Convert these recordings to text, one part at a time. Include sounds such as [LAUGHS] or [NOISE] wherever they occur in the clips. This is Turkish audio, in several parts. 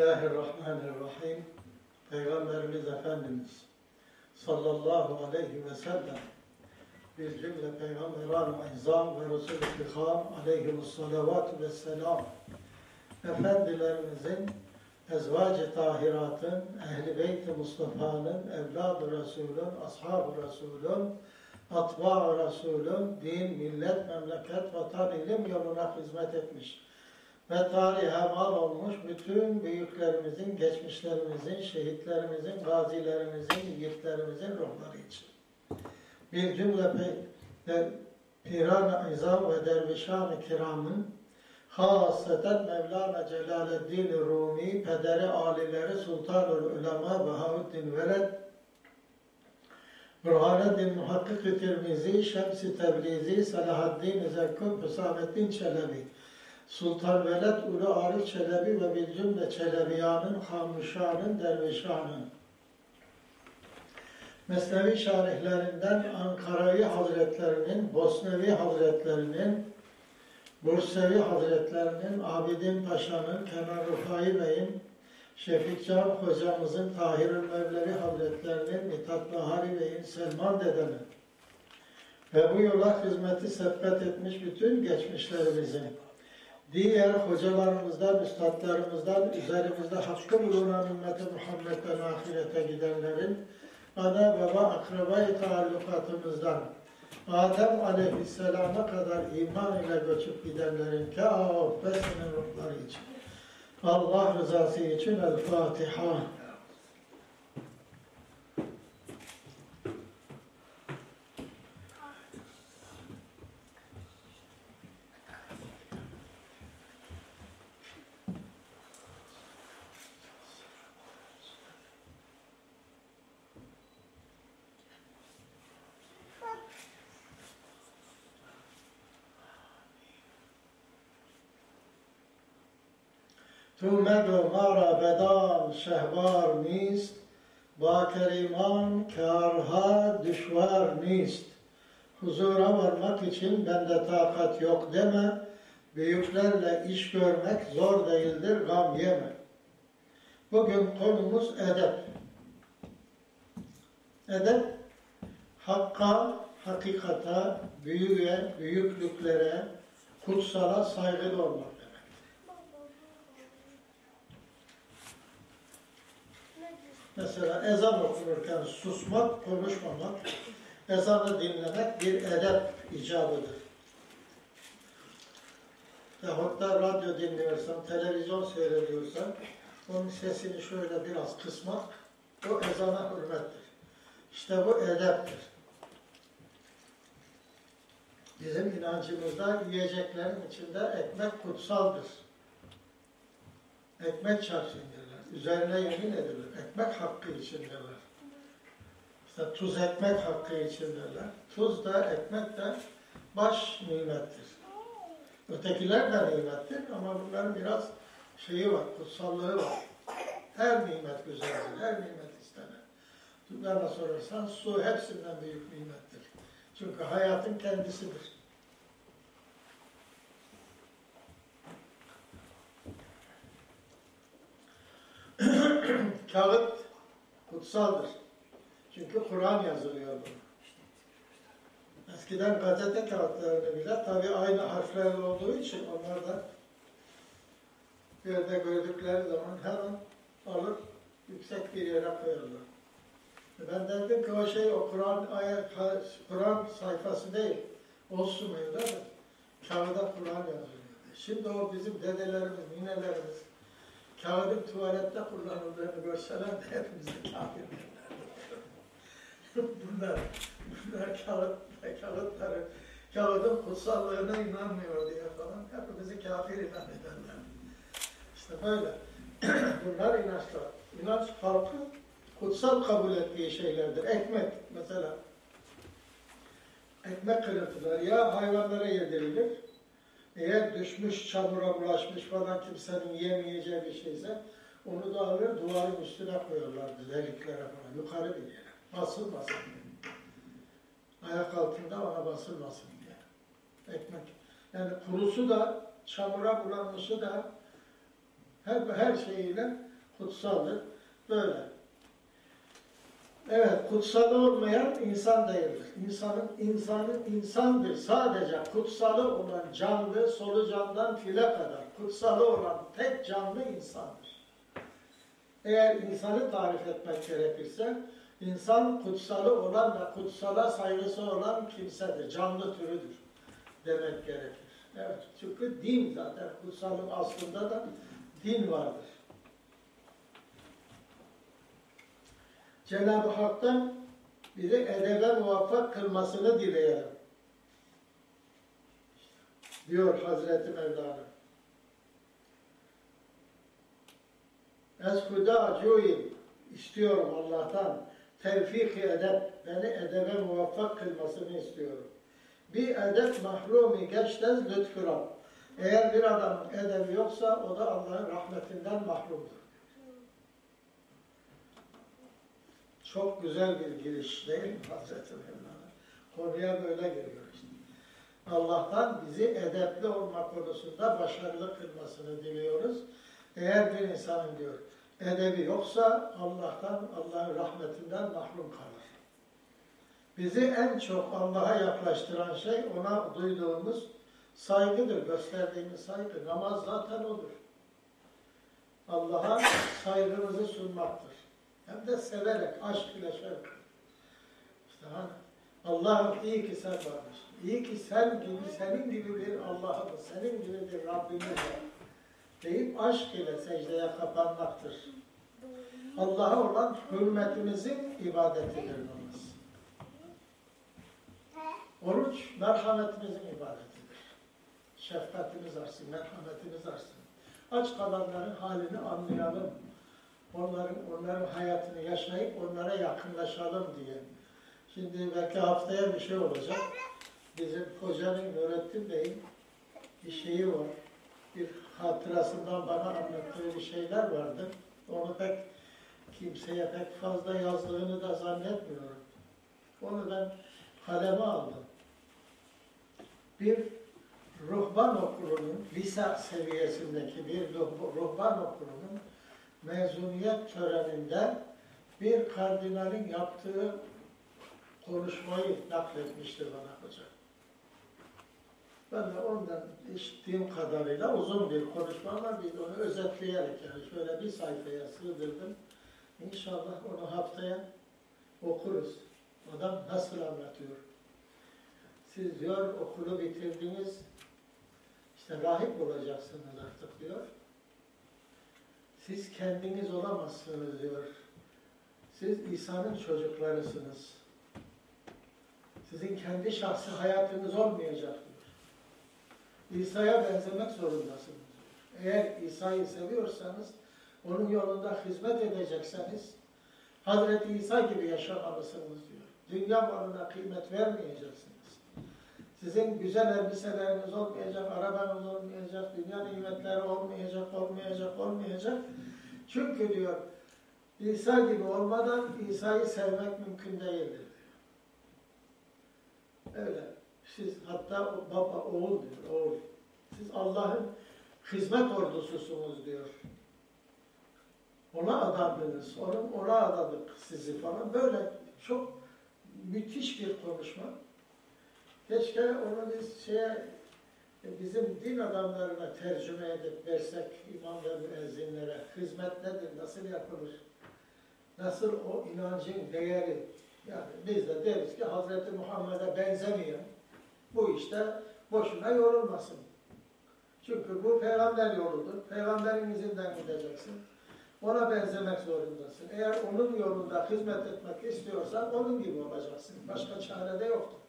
Bismillahirrahmanirrahim. Peygamberimiz Efendimiz sallallahu aleyhi ve sellem bir cümle peygamberan izam ve Resul-i Fikam aleyhimussalavatü vesselam Efendilerimizin ezvac-ı tahiratın, ehl-i Mustafa'nın, evlad-ı Resul'ün, ashab-ı Resul'ün, atba-ı Resul'ün, din, millet, memleket, vatan, ilim yoluna hizmet etmiş ve tarihe mal olmuş bütün büyüklerimizin, geçmişlerimizin, şehitlerimizin, gazilerimizin, yiğitlerimizin ruhları için. Bir cümle piran-ı izam ve dervişan-ı kiramın haseten Mevlana Celaleddin Rumi, pederi alileri Sultanul Ulema Bahavuddin Veled, Burhaneddin Muhakkik-i Tirmizi, Şems-i Tebrizi, Selahaddin Zekkub, Hüsamettin Çelebi, Sultan Veled Ulu Arif Çelebi ve bir cümle Çelebiyanın, Hamuşanın, Dervişanın. Mesnevi şarihlerinden Ankaravi Hazretlerinin, Bosnevi Hazretlerinin, Bursevi Hazretlerinin, Abidin Paşa'nın, Kenan Rufai Bey'in, Şefikcan hocamızın, Tahirül Mevlevi Hazretlerinin, Mithat Bahari Bey'in, Selman dedenin ve bu yola hizmeti sebbet etmiş bütün geçmişlerimizin, diğer hocalarımızdan, üstadlarımızdan, üzerimizde hakkı bulunan ümmeti Muhammed'den ahirete gidenlerin, ana baba akrabayı taallukatımızdan, Adem aleyhisselama kadar iman ile göçüp gidenlerin kâbbesinin ruhları için. Allah rızası için El Fatiha. تو مگو ما را بدان شهوار نیست با keriman karha düşvar نیست Huzura varmak için bende takat yok deme. Büyüklerle iş görmek zor değildir, gam yeme. Bugün konumuz edep. Edep, hakka, hakikata, büyüye, büyüklüklere, kutsala saygılı olmak. Mesela ezan okunurken susmak, konuşmamak, ezanı dinlemek bir edep icabıdır. Yahut da radyo dinliyorsan, televizyon seyrediyorsan, onun sesini şöyle biraz kısmak, o ezana hürmettir. İşte bu edeptir. Bizim inancımızda yiyeceklerin içinde ekmek kutsaldır. Ekmek çarşın Üzerine yemin edilir. Ekmek hakkı içindeler. İşte tuz ekmek hakkı içindeler. Tuz da ekmek de baş nimettir. Ötekiler de nimettir ama bunların biraz şeyi var, kutsallığı var. Her nimet güzeldir, her nimet istenir. Bana sorarsan su hepsinden büyük nimettir. Çünkü hayatın kendisidir. [CLEARS THROAT] Kağıt kutsaldır. Çünkü Kur'an yazılıyor bunu. Eskiden gazete kağıtlarını bile tabi aynı harfler olduğu için onlar da bir yerde gördükleri zaman hemen alıp yüksek bir yere koyarlar. Ben dedim ki o şey o Kur'an Kur'an sayfası değil. Olsun öyle de kağıda Kur'an yazılıyor. Şimdi o bizim dedelerimiz, ninelerimiz kağıdın tuvalette kullanıldığını görseler de hepimizi kafir bunlar, bunlar kağıt, kağıtları, kağıdın kutsallığına inanmıyor diye falan hepimizi kafir ilan ederler. İşte böyle. [CLEARS THROAT] bunlar inançlar. İnanç halkı kutsal kabul ettiği şeylerdir. Ekmek mesela. Ekmek kırıntıları ya hayvanlara yedirilir eğer düşmüş, çamura bulaşmış falan kimsenin yemeyeceği bir şeyse onu da alır duvarın üstüne koyarlardı deliklere falan. Yukarı bir yere. Basılmasın diye. Ayak altında ona basılmasın diye. Ekmek. Yani kurusu da çamura bulanmışı da Her, her şeyiyle kutsaldır. Böyle. Evet, kutsalı olmayan insan değildir. İnsanın, insanın insandır. Sadece kutsalı olan canlı, solucandan file kadar kutsalı olan tek canlı insandır. Eğer insanı tarif etmek gerekirse, insan kutsalı olan ve kutsala saygısı olan kimsedir, canlı türüdür demek gerekir. Evet, çünkü din zaten kutsalın aslında da din vardır. Cenab-ı Hak'tan bizi edebe muvaffak kılmasını dileyelim. Diyor Hazreti Mevlana. Eskuda cuyin istiyorum Allah'tan tevfik edep, beni edebe muvaffak kılmasını istiyorum. Bir edep mahrumi geçtez lütfüran. Eğer bir adamın edebi yoksa o da Allah'ın rahmetinden mahrumdur. Çok güzel bir giriş değil mi Hazreti Mevlana? Konuya böyle giriyor işte. Allah'tan bizi edepli olma konusunda başarılı kılmasını diliyoruz. Eğer bir insanın diyor edebi yoksa Allah'tan, Allah'ın rahmetinden mahrum kalır. Bizi en çok Allah'a yaklaştıran şey ona duyduğumuz saygıdır, gösterdiğimiz saygı. Namaz zaten odur. Allah'a saygımızı sunmaktır. Hem de severek, aşk ile şevk. İşte hani Allah'ım iyi ki sen varmış. İyi ki sen gibi, senin gibi bir Allah'ımız, senin gibi bir Rabbimiz var. Deyip aşk ile secdeye kapanmaktır. Allah'a olan hürmetimizin ibadetidir namaz. Oruç merhametimizin ibadetidir. Şefkatimiz artsın, merhametimiz artsın. Aç kalanların halini anlayalım. Onların, onların hayatını yaşayıp onlara yakınlaşalım diye. Şimdi belki haftaya bir şey olacak. Bizim hocanın, Nurettin Bey'in bir şeyi var. Bir hatırasından bana anlattığı bir şeyler vardı. Onu pek kimseye pek fazla yazdığını da zannetmiyorum. Onu ben kaleme aldım. Bir ruhban okulunun, lisa seviyesindeki bir ruhban okulunun mezuniyet töreninde bir kardinalin yaptığı konuşmayı nakletmişti bana hoca. Ben de ondan işittiğim kadarıyla uzun bir konuşma ama biz onu özetleyerek yani şöyle bir sayfaya sığdırdım. İnşallah onu haftaya okuruz. Adam nasıl anlatıyor? Siz diyor okulu bitirdiniz, işte rahip olacaksınız artık diyor. Siz kendiniz olamazsınız diyor. Siz İsa'nın çocuklarısınız. Sizin kendi şahsi hayatınız olmayacak diyor. İsa'ya benzemek zorundasınız. Eğer İsa'yı seviyorsanız, onun yolunda hizmet edecekseniz, Hazreti İsa gibi yaşamalısınız diyor. Dünya malına kıymet vermeyeceksiniz. Sizin güzel elbiseleriniz olmayacak, arabanız olmayacak, dünya nimetleri olmayacak, olmayacak, olmayacak. Çünkü diyor, İsa gibi olmadan İsa'yı sevmek mümkün değildir. Öyle. Siz hatta baba, oğul diyor, oğul. Siz Allah'ın hizmet ordususunuz diyor. Ona adadınız, onun ona adadık sizi falan. Böyle çok müthiş bir konuşma. Keşke onu biz şeye, bizim din adamlarına tercüme edip versek imam ve müezzinlere. Hizmet nedir, nasıl yapılır? Nasıl o inancın değeri? Yani biz de deriz ki Hazreti Muhammed'e benzemeyen bu işte boşuna yorulmasın. Çünkü bu peygamber yoludur. Peygamberin izinden gideceksin. Ona benzemek zorundasın. Eğer onun yolunda hizmet etmek istiyorsan onun gibi olacaksın. Başka çare de yoktur.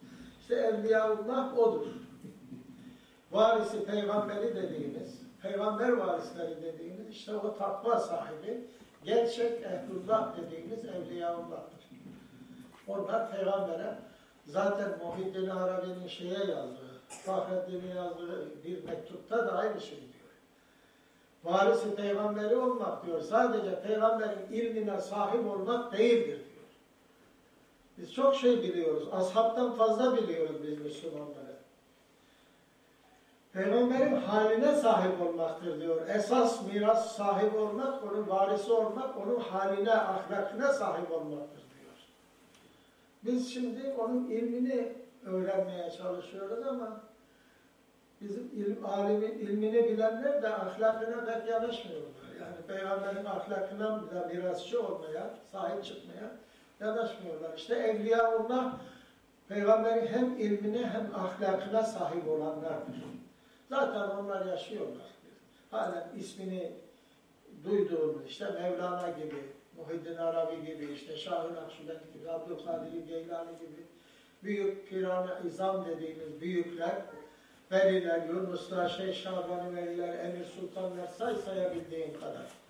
İşte Evliyaullah odur. [LAUGHS] Varisi peygamberi dediğimiz, peygamber varisleri dediğimiz işte o takva sahibi, gerçek ehlullah dediğimiz Evliyaullah'tır. Onlar peygambere zaten Muhiddin Arabi'nin şeye yazdığı, Fahreddin'in yazdığı bir mektupta da aynı şey diyor. Varisi peygamberi olmak diyor, sadece peygamberin ilmine sahip olmak değildir. Biz çok şey biliyoruz. Ashabtan fazla biliyoruz biz Müslümanları. Peygamberin haline sahip olmaktır diyor. Esas miras sahip olmak, onun varisi olmak, onun haline, ahlakına sahip olmaktır diyor. Biz şimdi onun ilmini öğrenmeye çalışıyoruz ama bizim ilim, alimin ilmini bilenler de ahlakına pek yanaşmıyorlar. Yani peygamberin ahlakına da mirasçı olmaya, sahip çıkmaya yanaşmıyorlar. İşte Evliyaullah peygamberin hem ilmine hem ahlakına sahip olanlardır. Zaten onlar yaşıyorlar. Halen ismini duyduğumuz işte Mevlana gibi, Muhiddin Arabi gibi, işte Şah-ı Nakşibend gibi, Abdülkadir Geylani gibi büyük piran izam dediğimiz büyükler, veliler, Yunuslar, Şeyh Şaban veliler, Emir Sultanlar say sayabildiğin kadar.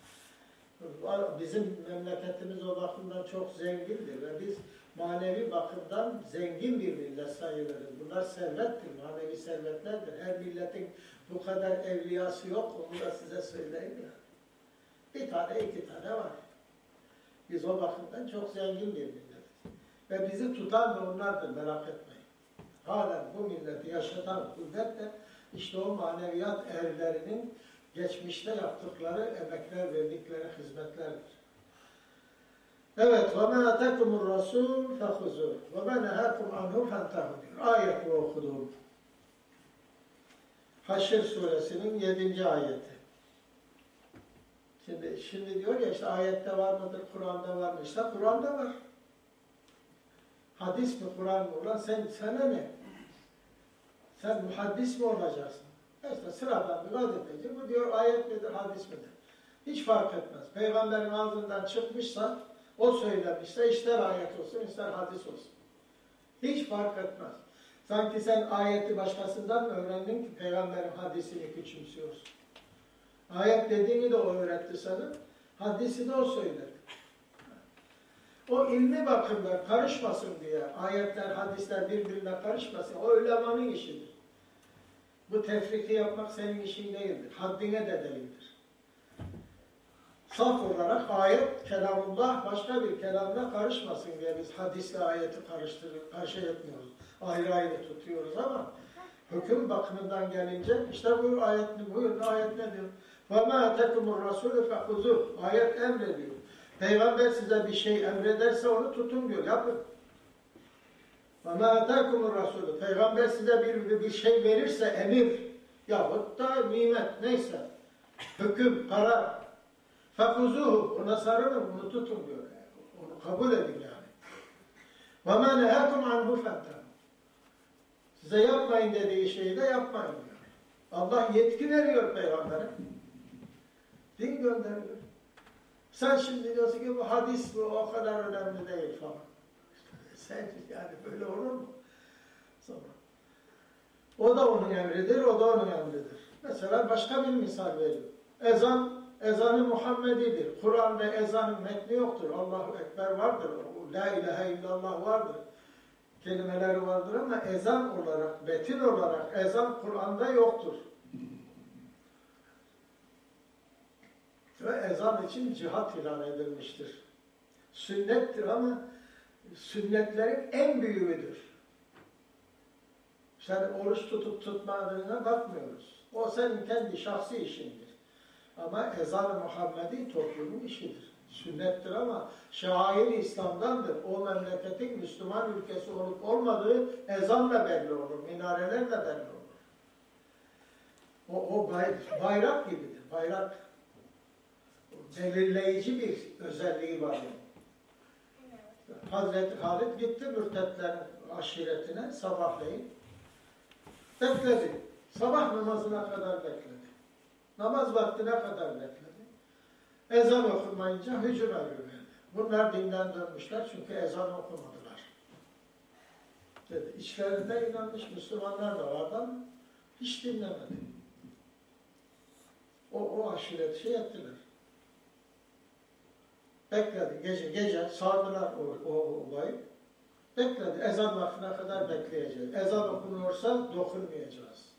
Bizim memleketimiz o bakımdan çok zengindir ve biz manevi bakımdan zengin bir millet sayılırız. Bunlar servettir, manevi servetlerdir. Her milletin bu kadar evliyası yok, onu da size söyleyeyim ya. Bir tane, iki tane var. Biz o bakımdan çok zengin bir milletiz. Ve bizi tutan da onlardır, merak etmeyin. Halen bu milleti yaşatan kuvvet de işte o maneviyat erlerinin geçmişte yaptıkları emekler, verdikleri hizmetlerdir. Evet, ve ma atakumur rasul fehuzu ve ma nehakum anhu fentahu diyor. Ayet okudum. Haşr suresinin 7. ayeti. Şimdi, şimdi diyor ya işte ayette var mıdır, Kur'an'da var mı? İşte Kur'an'da var. Hadis mi, Kur'an mı? Ulan sen, sana ne? Sen muhaddis mi olacaksın? İşte sıradan bir gazeteci bu diyor ayet midir, hadis midir? Hiç fark etmez. Peygamberin ağzından çıkmışsa, o söylemişse ister ayet olsun, ister hadis olsun. Hiç fark etmez. Sanki sen ayeti başkasından öğrendin ki peygamberin hadisini küçümsüyorsun? Ayet dediğini de o öğretti sana, hadisi de o söyledi. O ilmi bakımdan karışmasın diye, ayetler, hadisler birbirine karışmasın, o ulemanın işidir. Bu tefriki yapmak senin işin değildir. Haddine de değildir. Saf olarak ayet, kelamullah başka bir kelamla karışmasın diye biz hadisle ayeti karıştırıp karşı etmiyoruz. Ayrı ayrı tutuyoruz ama hüküm bakımından gelince işte buyur ayet, buyur ayet ne diyor? وَمَا أَتَكُمُ الرَّسُولُ فَخُذُوا Ayet emrediyor. Peygamber size bir şey emrederse onu tutun diyor, yapın. Ve ma atakumur Resulü. Peygamber size bir, bir şey verirse emir yahut da nimet neyse hüküm, karar fekuzuhu ona sarılın onu tutun diyor. Onu kabul edin yani. Ve ma nehakum anhu. Size yapmayın dediği şeyi de yapmayın diyor. Allah yetki veriyor peygambere. Din gönderiyor. Sen şimdi diyorsun ki bu hadis bu o kadar önemli değil falan. Sen yani böyle olur mu? Sonra. O da onun emridir, o da onun emridir. Mesela başka bir misal veriyor. Ezan, ezanı Muhammedidir. Kur'an'da ezanın metni yoktur. Allahu Ekber vardır. La ilahe illallah vardır. Kelimeleri vardır ama ezan olarak, metin olarak ezan Kur'an'da yoktur. Ve ezan için cihat ilan edilmiştir. Sünnettir ama sünnetlerin en büyüğüdür. Sen oruç tutup tutmadığına bakmıyoruz. O senin kendi şahsi işindir. Ama ezan-ı Muhammedi toplumun işidir. Sünnettir ama şair İslam'dandır. O memleketin Müslüman ülkesi olup olmadığı ezanla belli olur, minarelerle belli olur. O, o bayrak gibidir. Bayrak belirleyici bir özelliği var. Hazreti Halid gitti mürtetlerin aşiretine sabahleyin. Bekledi. Sabah namazına kadar bekledi. Namaz vaktine kadar bekledi. Ezan okumayınca hücum verdi. Bunlar dinden dönmüşler çünkü ezan okumadılar. Dedi. İçlerinde inanmış Müslümanlar da vardı hiç dinlemedi. O, o aşiret şey ettiler. Bekledi. Gece gece sardılar o, o olayı. Bekledi. Ezan vaktine kadar bekleyeceğiz. Ezan okunuyorsa dokunmayacağız.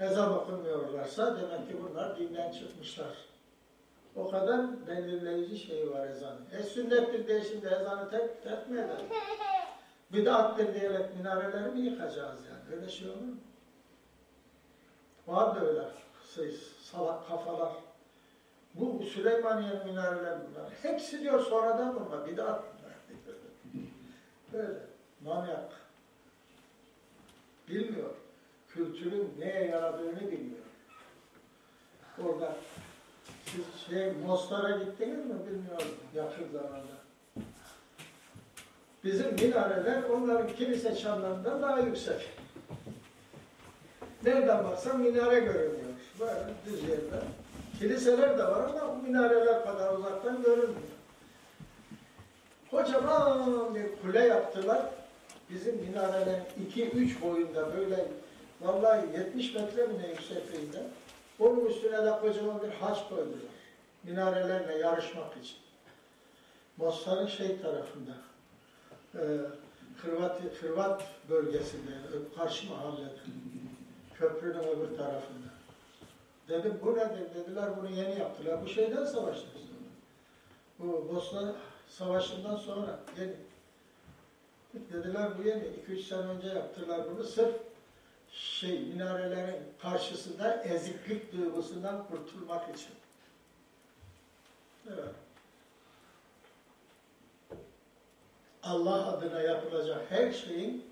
Ezan okunmuyorlarsa demek ki bunlar dinden çıkmışlar. O kadar belirleyici şey var ezanı. E sünnettir diye şimdi ezanı tek, tek mi edelim? [LAUGHS] Bid'attir diyerek minareleri mi yıkacağız yani? Öyle şey olur mu? Vardı öyle şey, salak kafalar. Bu Süleymaniye minareler bunlar. Hepsi diyor sonradan bunlar. Bir daha bunlar. Böyle. Manyak. Bilmiyor. Kültürün neye yaradığını bilmiyor. Orada siz şey Mostar'a gittiniz mi bilmiyorum yakın zamanda. Bizim minareler onların kilise çanlarından daha yüksek. Nereden baksan minare görünüyor. Böyle düz yerde. Kiliseler de var ama minareler kadar uzaktan görünmüyor. Kocaman bir kule yaptılar. Bizim minarelerin iki üç boyunda böyle vallahi 70 metre mi ne yüksekliğinde. Onun üstüne de kocaman bir haç koydular. Minarelerle yarışmak için. Mostar'ın şey tarafında, e, Hırvat, Hırvat bölgesinde, karşı mahallede, köprünün öbür tarafında. Dedim bu nedir dediler, bunu yeni yaptılar. Bu şeyden savaştık. Bu Bosna Savaşı'ndan sonra yeni. Dediler bu yeni, 2-3 sene önce yaptılar bunu sırf şey minarelerin karşısında eziklik duygusundan kurtulmak için. Evet. Allah adına yapılacak her şeyin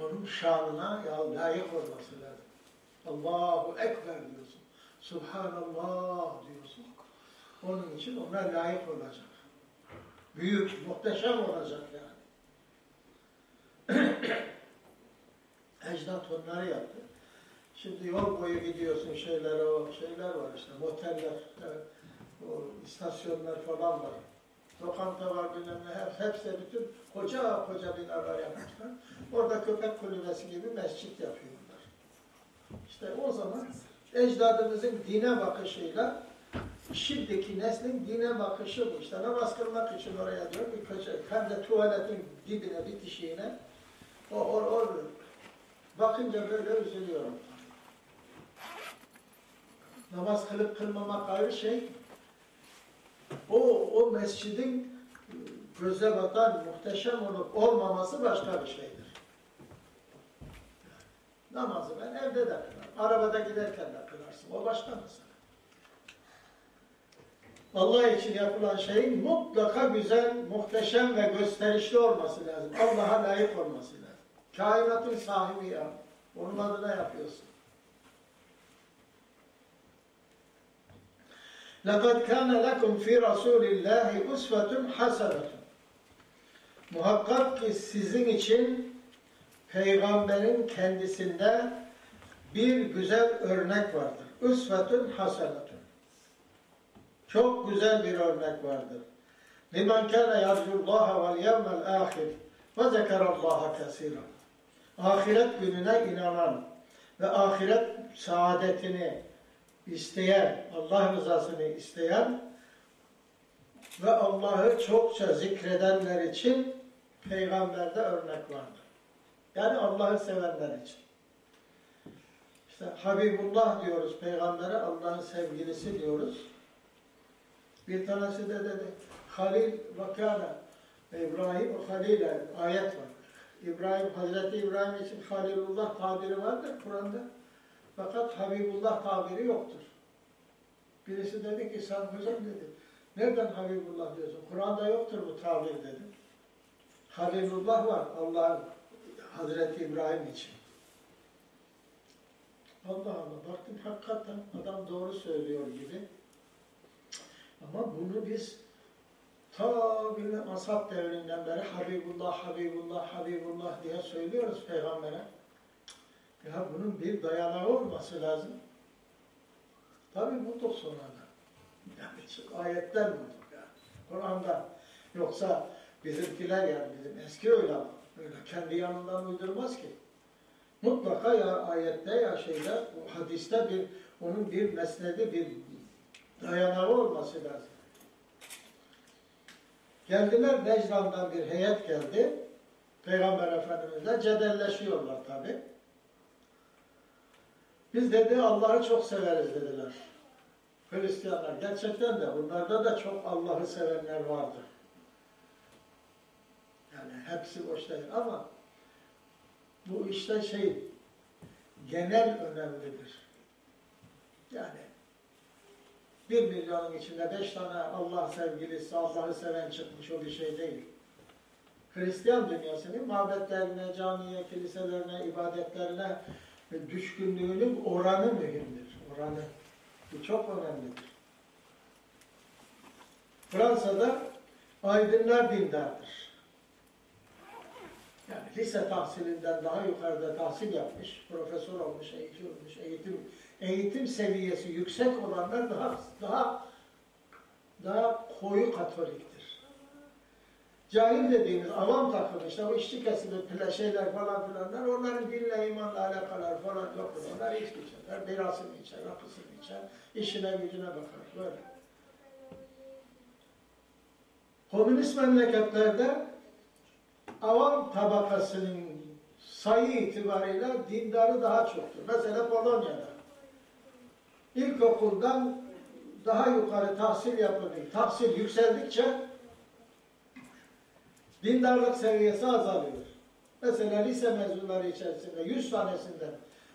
onun şanına layık olması lazım. Allahu Ekber diyorsun. Subhanallah diyorsun. Onun için ona layık olacak. Büyük, muhteşem olacak yani. [CLEARS THROAT] Ecdat onları yaptı. Şimdi yol boyu gidiyorsun şeylere, o şeyler var işte, moteller, o istasyonlar falan var. Lokanta var bilmem ne, hep, hepsi bütün koca koca binalar yapmışlar. Orada köpek kulübesi gibi mescit yapıyorlar. İşte o zaman ecdadımızın dine bakışıyla şimdiki neslin dine bakışı bu. İşte namaz kılmak için oraya diyor bir köşe, hem de tuvaletin dibine, bitişiğine o, o, o bakınca böyle üzülüyorum. Namaz kılıp kılmamak ayrı şey. O, o mescidin göze batan, muhteşem olup olmaması başka bir şeydir. Namazı ben evde de kılarım. Arabada giderken de kılarsın. O başka mesele. Allah için yapılan şeyin mutlaka güzel, muhteşem ve gösterişli olması lazım. Allah'a layık olması lazım. Kainatın sahibi ya. Onun adına yapıyorsun. لَقَدْ كَانَ لَكُمْ فِي رَسُولِ اللّٰهِ اُسْوَةٌ حَسَنَةٌ Muhakkak ki sizin için peygamberin kendisinde bir güzel örnek vardır. Üsvetün hasenatun. Çok güzel bir örnek vardır. Limen kana yarcullaha vel yevmel ahir ve zekerallaha kesiran. Ahiret gününe inanan ve ahiret saadetini isteyen, Allah rızasını isteyen ve Allah'ı çokça zikredenler için peygamberde örnek vardır. Yani Allah'ı sevenler için. İşte Habibullah diyoruz peygambere, Allah'ın sevgilisi diyoruz. Bir tanesi de dedi, Halil vakana, İbrahim Halil'e ayet var. İbrahim, Hazreti İbrahim için Halilullah tabiri vardır Kur'an'da. Fakat Habibullah tabiri yoktur. Birisi dedi ki sen hocam dedi. Nereden Habibullah diyorsun? Kur'an'da yoktur bu tabir dedi. Halilullah var Allah'ın Hazreti İbrahim için. Allah Allah baktım hakikaten adam doğru söylüyor gibi. Ama bunu biz ta bilmem ashab devrinden beri Habibullah, Habibullah, Habibullah diye söylüyoruz peygambere. Ya bunun bir dayanağı olması lazım. Tabi bulduk sonradan. Yani ayetten bulduk yani. Kur'an'da. Yoksa bizimkiler yani bizim eski öyle öyle kendi yanından uydurmaz ki. Mutlaka ya ayette ya şeyde, o hadiste bir onun bir mesnedi, bir dayanağı olması lazım. Geldiler Necran'dan bir heyet geldi. Peygamber Efendimiz'le cedelleşiyorlar tabi. Biz dedi Allah'ı çok severiz dediler. Hristiyanlar gerçekten de bunlarda da çok Allah'ı sevenler vardır. Yani hepsi boş değil ama bu işte şey genel önemlidir. Yani bir milyonun içinde beş tane Allah sevgilisi, Allah'ı seven çıkmış o bir şey değil. Hristiyan dünyasının mabetlerine, camiye, kiliselerine, ibadetlerine düşkünlüğünün oranı mühimdir. Oranı. Bu çok önemlidir. Fransa'da aydınlar dindardır. Yani lise tahsilinden daha yukarıda tahsil yapmış, profesör olmuş, eğitim olmuş, eğitim eğitim seviyesi yüksek olanlar daha daha daha koyu katoliktir. Cahil dediğimiz avam takımı işte o işçi kesimi şeyler falan filanlar onların dinle imanla alakalar falan yok. Onlar içki içerler, birasını içer, rakısını içer, işine gücüne bakar böyle. Komünist memleketlerde avam tabakasının sayı itibariyle dindarı daha çoktur. Mesela Polonya'da ilkokuldan daha yukarı tahsil yapılıyor. Tahsil yükseldikçe dindarlık seviyesi azalıyor. Mesela lise mezunları içerisinde 100 tanesinden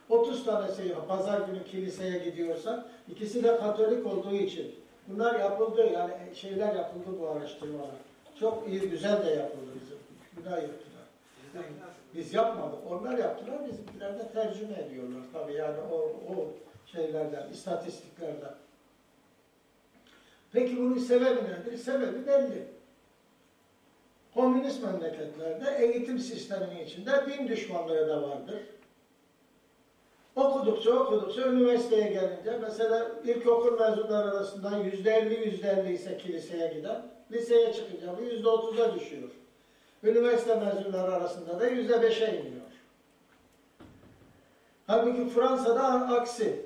30 tanesi pazar günü kiliseye gidiyorsa ikisi de Katolik olduğu için bunlar yapıldı yani şeyler yapıldı bu araştırmalar. Çok iyi, güzel de yapıldı bizim. Güzel yaptılar. Yani biz yapmadık. Onlar yaptılar. Bizimkiler de tercüme ediyorlar. Tabii yani o, o şeylerden, istatistiklerden. Peki bunun sebebi nedir? Sebebi belli. Komünist memleketlerde eğitim sisteminin içinde din düşmanlığı da vardır. Okudukça okudukça üniversiteye gelince mesela ilkokul mezunları arasında yüzde elli yüzde elli ise kiliseye giden liseye çıkınca bu yüzde otuza düşüyor. Üniversite mezunları arasında da yüzde beşe iniyor. Halbuki Fransa'da aksi.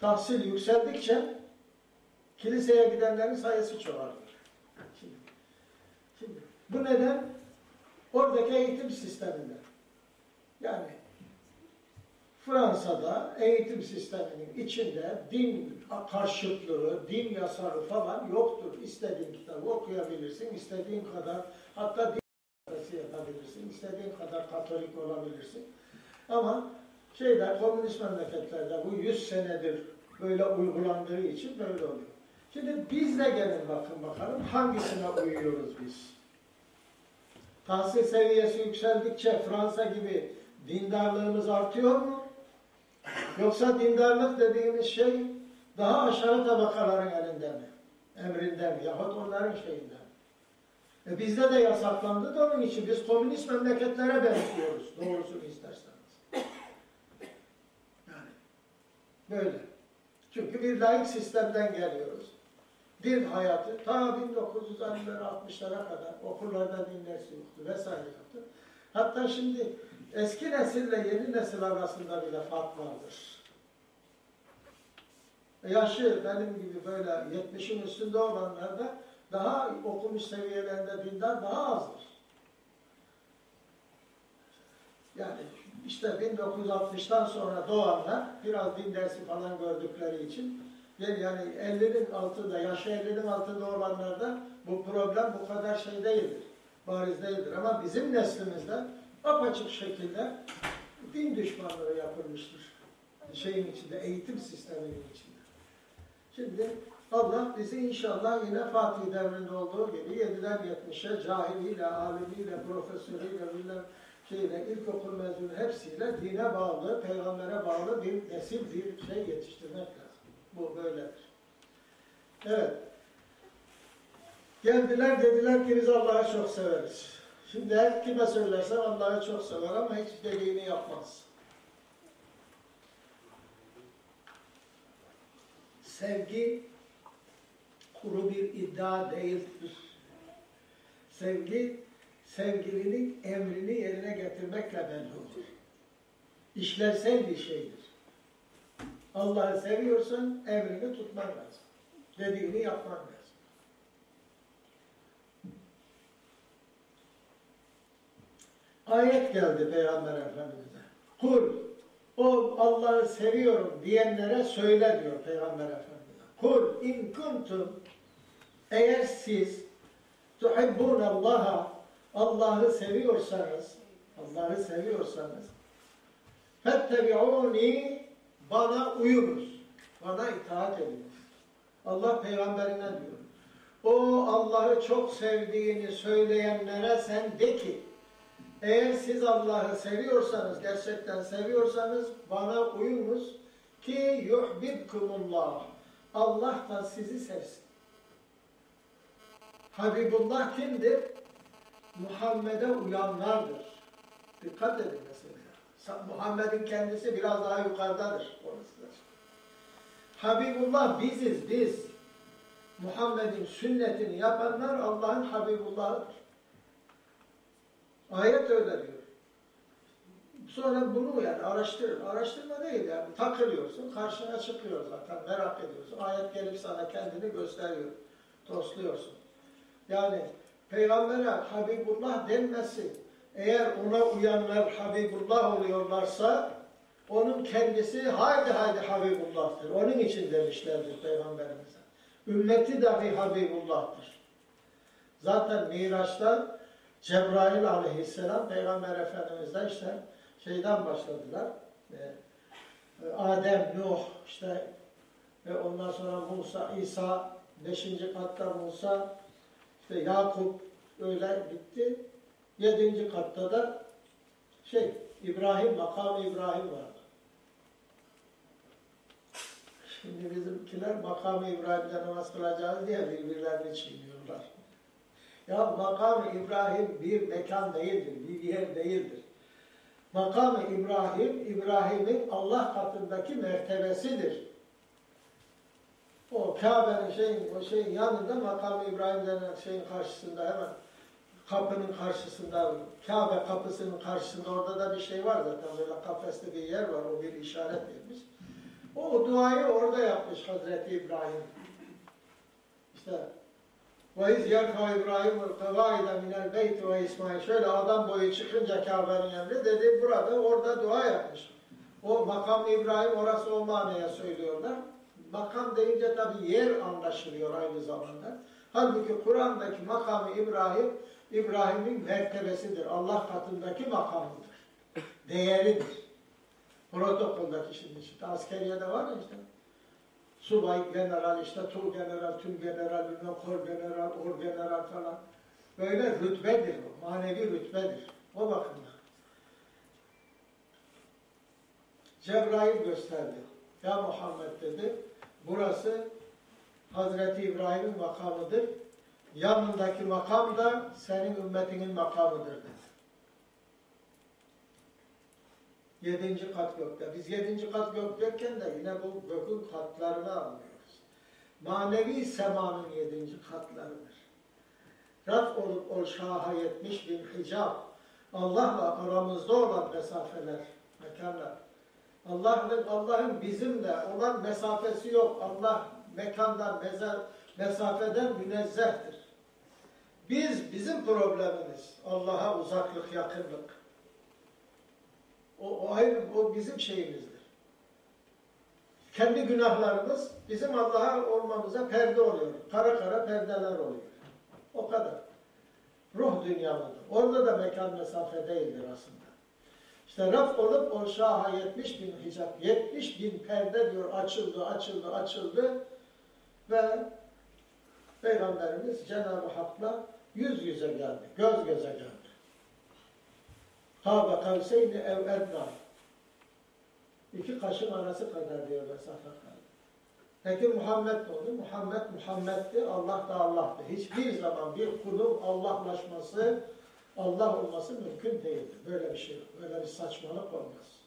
Tahsil yükseldikçe kiliseye gidenlerin sayısı çoğalıyor. Şimdi, bu neden? Oradaki eğitim sisteminde. Yani Fransa'da eğitim sisteminin içinde din karşıtlığı, din yasarı falan yoktur. İstediğin kitabı okuyabilirsin, istediğin kadar hatta istediğin kadar katolik olabilirsin. Ama şeyler, komünist memleketlerde bu 100 senedir böyle uygulandığı için böyle oluyor. Şimdi biz de gelin bakın bakalım hangisine uyuyoruz biz? Tahsil seviyesi yükseldikçe Fransa gibi dindarlığımız artıyor mu? Yoksa dindarlık dediğimiz şey daha aşağı tabakaların elinde mi? Emrinde mi? Yahut onların şeyinde? E bizde de yasaklandı da onun için biz komünist memleketlere benziyoruz. Doğrusunu isterseniz. Yani böyle. Çünkü bir laik sistemden geliyoruz. Din hayatı ta 1950'lere 60'lara kadar okullarda din dersi yoktu vesaire yoktu. Hatta şimdi eski nesille yeni nesil arasında bile fark vardır. Yaşı benim gibi böyle 70'in üstünde olanlarda daha okumuş seviyelerinde dindar daha azdır. Yani işte 1960'tan sonra doğanlar biraz din dersi falan gördükleri için yani 50'nin altında, yaşı 50'nin altında olanlarda bu problem bu kadar şey değildir. Bariz değildir. Ama bizim neslimizde apaçık şekilde din düşmanlığı yapılmıştır. Şeyin içinde, eğitim sisteminin içinde. Şimdi Allah bizi inşallah yine Fatih devrinde olduğu gibi 7'den 70'e cahiliyle, alimiyle, profesörüyle, bilmem şeyle, ilkokul mezunu hepsiyle dine bağlı, peygambere bağlı bir nesil, bir şey yetiştirmek lazım. Bu böyledir. Evet. Geldiler dediler ki biz Allah'ı çok severiz. Şimdi her kime söylersem Allah'ı çok sever ama hiç dediğini yapmaz. Sevgi kuru bir iddia değildir. Sevgi, sevgilinin emrini yerine getirmekle belli olur. İşlevsel bir şeydir. Allah'ı seviyorsan emrini tutman lazım. Dediğini yapman lazım. Ayet geldi Peygamber Efendimiz'e. Kul, o Allah'ı seviyorum diyenlere söyle diyor Peygamber Efendimiz'e. Kul in kuntum eğer siz tuhibbun Allah'a Allah'ı seviyorsanız Allah'ı seviyorsanız Fettebi'uni bana uyunuz. Bana itaat ediniz. Allah peygamberine diyor. O Allah'ı çok sevdiğini söyleyenlere sen de ki eğer siz Allah'ı seviyorsanız, gerçekten seviyorsanız bana uyunuz ki yuhbibkumullah. Allah da sizi sevsin. Habibullah kimdir? Muhammed'e uyanlardır. Dikkat edin mesela. Muhammed'in kendisi biraz daha yukarıdadır. Orası Habibullah biziz biz. Muhammed'in sünnetini yapanlar Allah'ın Habibullah'ıdır. Ayet öyle diyor. Sonra bunu yani araştır. Araştırma değil yani. Takılıyorsun. Karşına çıkıyor zaten. Merak ediyorsun. Ayet gelip sana kendini gösteriyor. Tosluyorsun. Yani Peygamber'e Habibullah denmesi eğer ona uyanlar Habibullah oluyorlarsa onun kendisi haydi haydi Habibullah'tır. Onun için demişlerdir Peygamberimize. Ümmeti dahi Habibullah'tır. Zaten Miraç'ta Cebrail aleyhisselam Peygamber Efendimiz'den işte şeyden başladılar. Adem, Nuh işte ve ondan sonra Musa, İsa, beşinci katta Musa, işte Yakup öyle gitti. Yedinci katta da şey İbrahim, makam İbrahim vardı. Şimdi bizimkiler makamı İbrahim'de namaz kılacağız diye birbirlerini çiğniyorlar. Ya makam İbrahim bir mekan değildir, bir yer değildir. Makam İbrahim, İbrahim'in Allah katındaki mertebesidir. O Kabe'nin şeyin, o şeyin yanında makam İbrahim denen şeyin karşısında hemen kapının karşısında, Kabe kapısının karşısında orada da bir şey var zaten böyle kafesli bir yer var, o bir işaret vermiş. O duayı orada yapmış Hazreti İbrahim. İşte ve iz yerfa İbrahim kavaide minel beyti ve İsmail. Şöyle adam boyu çıkınca Kabe'nin emri dedi burada orada dua yapmış. O makam İbrahim orası o manaya söylüyorlar. Makam deyince tabi yer anlaşılıyor aynı zamanda. Halbuki Kur'an'daki makamı İbrahim, İbrahim'in mertebesidir. Allah katındaki makamıdır. Değeridir. Protokoldaki şimdi işte askeriyede var ya işte. Subay, general, işte tur general, tüm general, kor general, or general falan. Böyle rütbedir o, manevi rütbedir. O bakımdan. Cebrail gösterdi. Ya Muhammed dedi, burası Hazreti İbrahim'in makamıdır. Yanındaki makam da senin ümmetinin makamıdır dedi. Yedinci kat gökte. Biz yedinci kat gök de yine bu gökün katlarını anlıyoruz. Manevi semanın yedinci katlarıdır. Raf olup ol şaha yetmiş bin hicab. Allah'la aramızda olan mesafeler, mekanlar. Allah'ın Allah'ın bizimle olan mesafesi yok. Allah mekandan, mesafeden münezzehtir. Biz, bizim problemimiz Allah'a uzaklık, yakınlık. O, o ayrı, o bizim şeyimizdir. Kendi günahlarımız bizim Allah'a olmamıza perde oluyor. Kara kara perdeler oluyor. O kadar. Ruh dünyamıdır. Orada da mekan mesafe değildir aslında. İşte raf olup o şaha 70 bin hicap, 70 bin perde diyor açıldı, açıldı, açıldı ve Peygamberimiz Cenab-ı Hak'la yüz yüze geldi, göz göze geldi. Kâbe kavseyni ev edna. İki kaşın arası kadar diyor mesafe kaldı. Peki Muhammed ne oldu? Muhammed Muhammed'di, Allah da Allah'tı. Hiçbir zaman bir kulun Allahlaşması, Allah olması mümkün değildir. Böyle bir şey. Böyle bir saçmalık olmaz.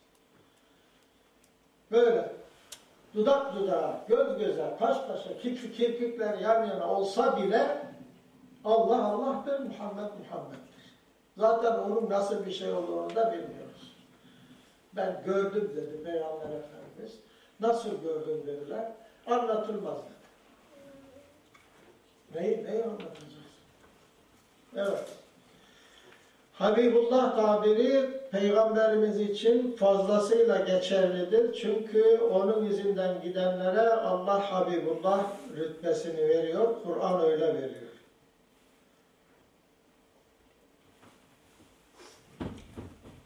Böyle dudak dudağa, göz göze, kaş kaşa, kirpikler yan yana olsa bile Allah Allah'tır, Muhammed Muhammed'dir. Zaten onun nasıl bir şey olduğunu da bilmiyoruz. Ben gördüm dedi Peygamber Efendimiz. Nasıl gördün dediler. Anlatılmaz dedi. Neyi, neyi anlatacağız? Evet. Habibullah tabiri Peygamberimiz için fazlasıyla geçerlidir. Çünkü onun izinden gidenlere Allah Habibullah rütbesini veriyor. Kur'an öyle veriyor.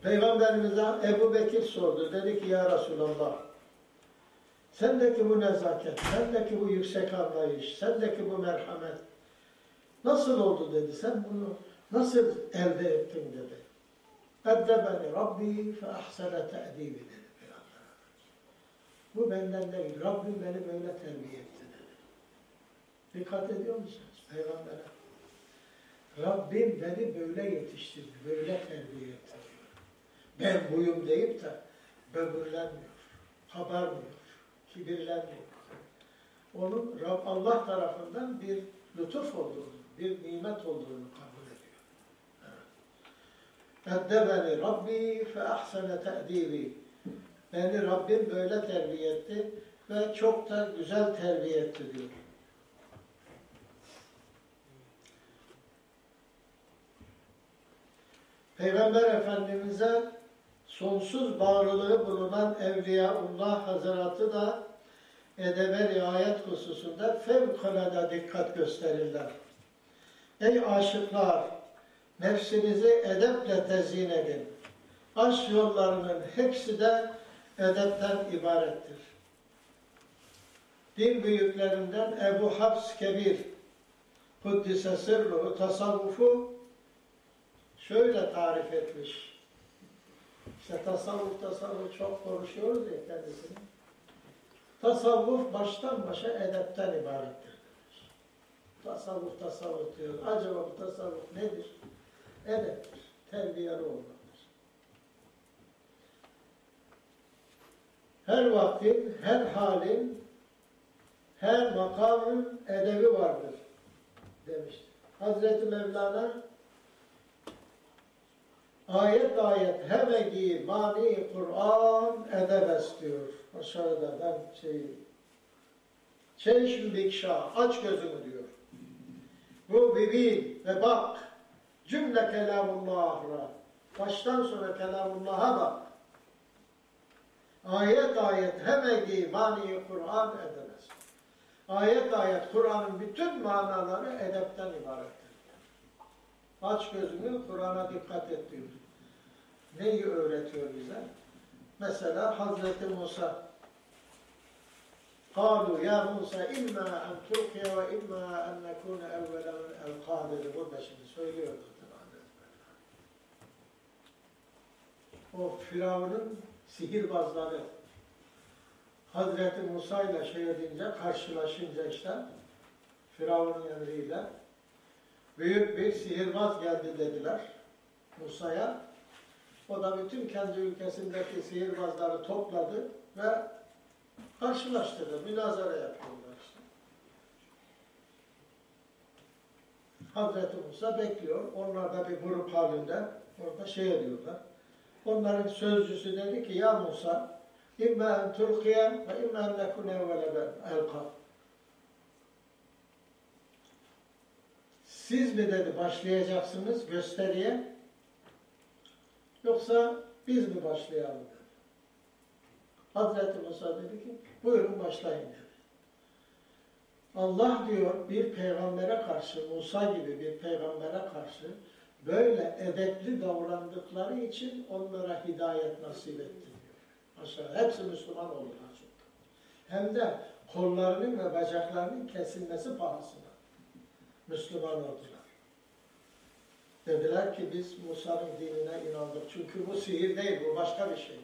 Peygamberimize Ebu Bekir sordu. Dedi ki ya Resulallah sendeki bu nezaket, sendeki bu yüksek anlayış, sendeki bu merhamet nasıl oldu dedi. Sen bunu nasıl elde ettin dedi. Eddebeni Rabbi fe ahsene te'dibi dedi. Bu benden değil. Rabbim beni böyle terbiye etti dedi. Dikkat ediyor musunuz Peygamber'e? Rabbim beni böyle yetiştirdi, böyle terbiye etti. Ben buyum deyip de böbürlenmiyor, kabarmıyor, kibirlenmiyor. Onun Rab Allah tarafından bir lütuf olduğunu, bir nimet olduğunu kabul ediyor. Eddebeni Rabbi fe ahsene te'dibi. Beni Rabbim böyle terbiye etti ve çok da güzel terbiye etti diyor. Peygamber Efendimiz'e sonsuz bağlılığı bulunan Evliyaullah Hazretleri da edebe riayet hususunda fevkalade dikkat gösterirler. Ey aşıklar! Nefsinizi edeple tezyin edin. Aşk yollarının hepsi de edepten ibarettir. Din büyüklerinden Ebu Habs Kebir, Kuddise sırruhu tasavvufu şöyle tarif etmiş. İşte tasavvuf tasavvuf çok konuşuyoruz ya kendisini. Tasavvuf baştan başa edepten ibarettir. Tasavvuf tasavvuf diyor. Acaba bu tasavvuf nedir? Edeptir. Terbiyeli olmaktır. Her vaktin, her halin, her makamın edebi vardır demiştir. Hazreti Mevlana ayet ayet hemegi mani Kur'an edebes diyor. Aşağıda ben şey Çeşm bikşa aç gözünü diyor. Bu bibil ve bak cümle kelamullah'a baştan sonra kelamullah'a bak. Ayet ayet hemegi mani Kur'an edemez. Ayet ayet Kur'an'ın bütün manaları edepten ibarettir. Aç gözünü, Kur'an'a dikkat et. Neyi öğretiyor bize? Mesela Hazreti Musa قالوا يا موسى إما أن تلقي وإما أن نكون أولا من ألقى dedi. Burada şimdi söylüyor O Firavun'un sihirbazları Hazreti Musa ile şey edince, karşılaşınca işte Firavun'un emriyle büyük bir sihirbaz geldi dediler Musa'ya. O da bütün kendi ülkesindeki sihirbazları topladı ve karşılaştırdı, münazara yapıyorlar işte. Hazreti Musa bekliyor. Onlar da bir grup halinde orada şey ediyorlar. Onların sözcüsü dedi ki ya Musa İmma en tulkiye ve imma en nekune evvele ben. Siz mi dedi başlayacaksınız gösteriye yoksa biz mi başlayalım. Hazreti Musa dedi ki buyurun başlayın dedi. Allah diyor bir peygambere karşı, Musa gibi bir peygambere karşı böyle edepli davrandıkları için onlara hidayet nasip etti diyor. Aşağı hepsi Müslüman oldular çünkü. Hem de kollarının ve bacaklarının kesilmesi pahasına Müslüman oldular. Dediler ki biz Musa'nın dinine inandık. Çünkü bu sihir değil, bu başka bir şey.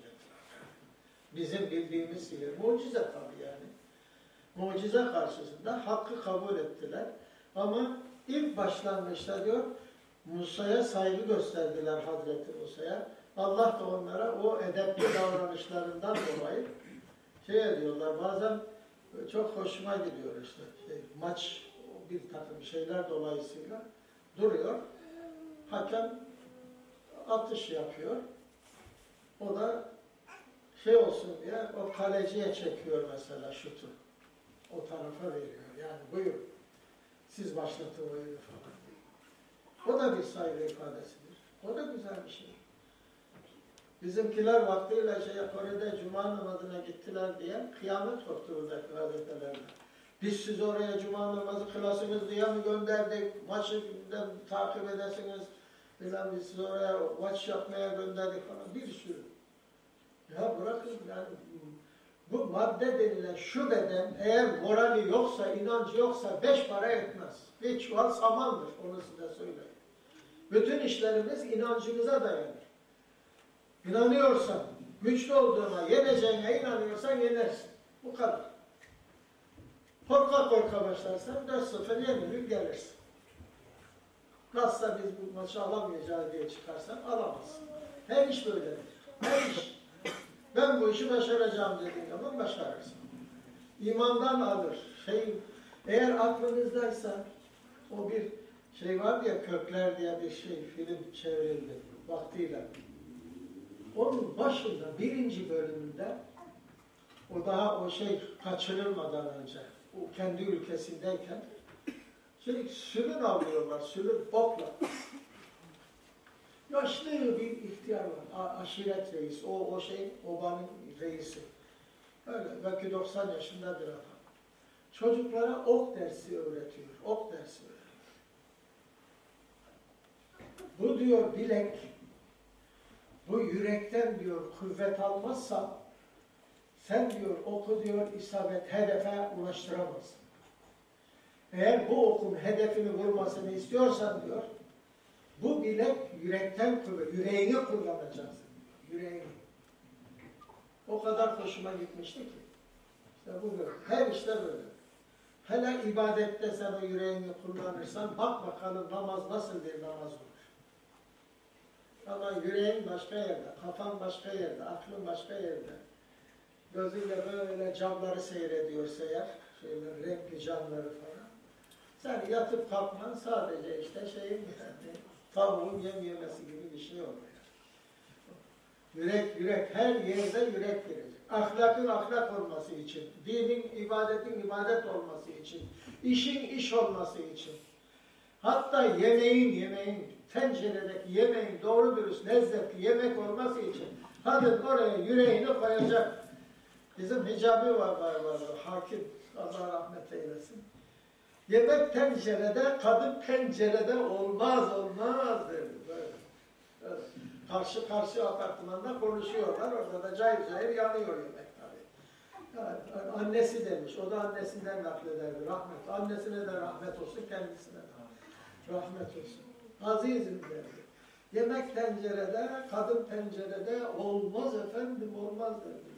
Bizim bildiğimiz sihir. Mucize tabii yani. Mucize karşısında hakkı kabul ettiler. Ama ilk başlangıçta diyor, Musa'ya saygı gösterdiler Hazreti Musa'ya. Allah da onlara o edepli davranışlarından dolayı şey ediyorlar. Bazen çok hoşuma gidiyor işte. Şey, maç bir takım şeyler dolayısıyla duruyor. Hakem atış yapıyor. O da şey olsun diye o kaleciye çekiyor mesela şutu. O tarafa veriyor. Yani buyur. Siz başlatın oyunu falan. O da bir saygı ifadesidir. O da güzel bir şey. Bizimkiler vaktiyle şey Kore'de cuma namazına gittiler diye kıyamet koptu buradaki gazetelerde. Biz siz oraya cuma namazı kılasınız diye mi gönderdik? Maçı takip edesiniz, Filan biz sizi oraya maç yapmaya gönderdik falan bir sürü. Ya bırakın yani bu madde denilen şu beden eğer morali yoksa, inancı yoksa beş para etmez. Bir çuval samandır, onu size söyleyeyim. Bütün işlerimiz inancımıza dayanır. İnanıyorsan, güçlü olduğuna, yeneceğine inanıyorsan yenersin. Bu kadar. Korka korka başlarsan 4-0 yenilir gelirsin. Nasılsa biz bu maçı alamayacağız diye çıkarsan alamazsın. Her iş böyledir. Her iş. Ben bu işi başaracağım dediğin zaman başarırsın. İmandan alır. Şey, eğer aklınızdaysa o bir şey var ya Kökler diye bir şey film çevrildi vaktiyle. Onun başında birinci bölümünde o daha o şey kaçırılmadan önce o kendi ülkesindeyken şey sülün avlıyorlar, sülün bokla. Yaşlı bir ihtiyar var, aşiret reisi, o, o şey, obanın reisi. Öyle, belki 90 yaşında bir adam. Çocuklara ok dersi öğretiyor, ok dersi öğretiyor. Bu diyor bilek, bu yürekten diyor kuvvet almazsa, sen diyor oku diyor isabet hedefe ulaştıramazsın. Eğer bu okun hedefini vurmasını istiyorsan diyor, bu bilek yürekten kuvvet, yüreğini kullanacaksın. Yüreğini. O kadar hoşuma gitmişti ki. İşte bu böyle. Her işte böyle. Hele ibadette sen o yüreğini kullanırsan bak bakalım namaz nasıl bir namaz olur. Ama yüreğin başka yerde, kafan başka yerde, aklın başka yerde. Gözüyle böyle camları seyrediyorsa eğer, şöyle renkli camları falan. Sen yatıp kalkman sadece işte şeyin yani tavuğun yem yemesi gibi bir şey oluyor. Yürek, yürek, her yerde yürek girecek. Ahlakın ahlak olması için, dinin, ibadetin ibadet olması için, işin iş olması için, hatta yemeğin, yemeğin, tenceredeki yemeğin doğru dürüst lezzetli yemek olması için kadın oraya yüreğini koyacak. Bizim hicabi var, var, var, hakim, Allah rahmet eylesin. Yemek tencerede, kadın pencerede olmaz, olmaz dedi. Böyle. Böyle. Karşı karşı apartmanda konuşuyorlar, orada da cayır cayır yanıyor yemek tabii. Yani annesi demiş, o da annesinden naklederdi, rahmet. Annesine de rahmet olsun, kendisine de rahmet olsun. Azizim derdi. Yemek tencerede, kadın pencerede olmaz efendim, olmaz derdi.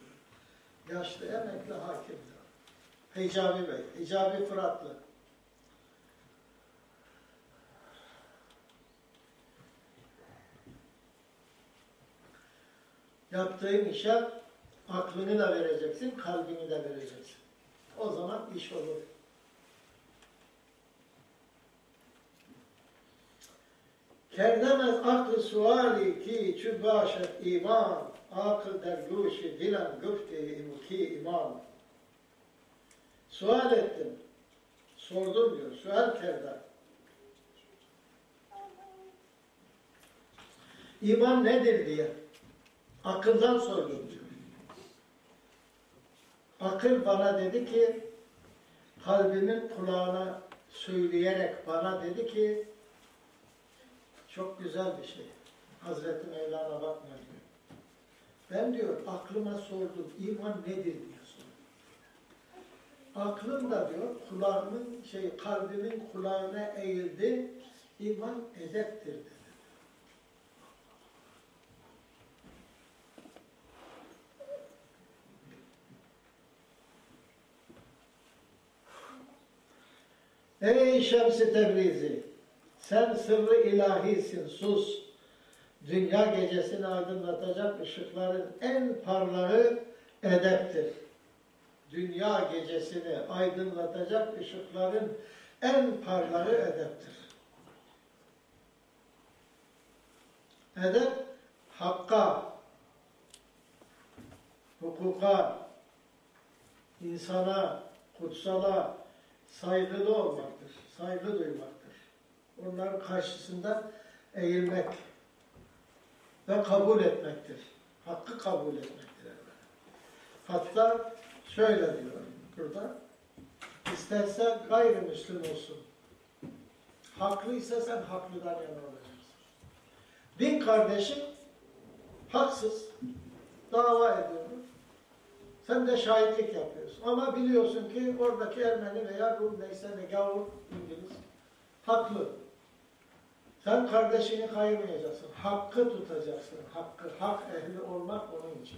Yaşlı emekli hakimdi. Hicabi Bey, Hicabi Fıratlı. Yaptığın işe aklını da vereceksin, kalbini de vereceksin. O zaman iş olur. Kerdemez aklı suali ki çü başet iman, akıl derguşi dilen güfti imki imam. Sual ettim, sordum diyor, sual kerdem. İman nedir diye. Akıldan sordum diyor. Akıl bana dedi ki, kalbimin kulağına söyleyerek bana dedi ki, çok güzel bir şey. Hazreti Mevlana bakma diyor. Ben diyor aklıma sordum, iman nedir diye sordum. Aklım da diyor kulağımın şey kalbimin kulağına eğildi. İman edeptir dedi. Ey Şems-i Tebrizi! Sen sırrı ilahisin, sus. Dünya gecesini aydınlatacak ışıkların en parlağı edeptir. Dünya gecesini aydınlatacak ışıkların en parlağı edeptir. Edep, hakka, hukuka, insana, kutsala saygılı olmaktır, saygı duymaktır onların karşısında eğilmek ve kabul etmektir. Hakkı kabul etmektir. Hatta şöyle diyor burada, isterse gayrimüslim olsun. Haklıysa sen haklıdan yana olacaksın. Bin kardeşin haksız dava ediyor. Sen de şahitlik yapıyorsun. Ama biliyorsun ki oradaki Ermeni veya Rum neyse ne gavur İngiliz haklı. Sen kardeşini kayırmayacaksın. Hakkı tutacaksın. Hakkı, hak ehli olmak onun için.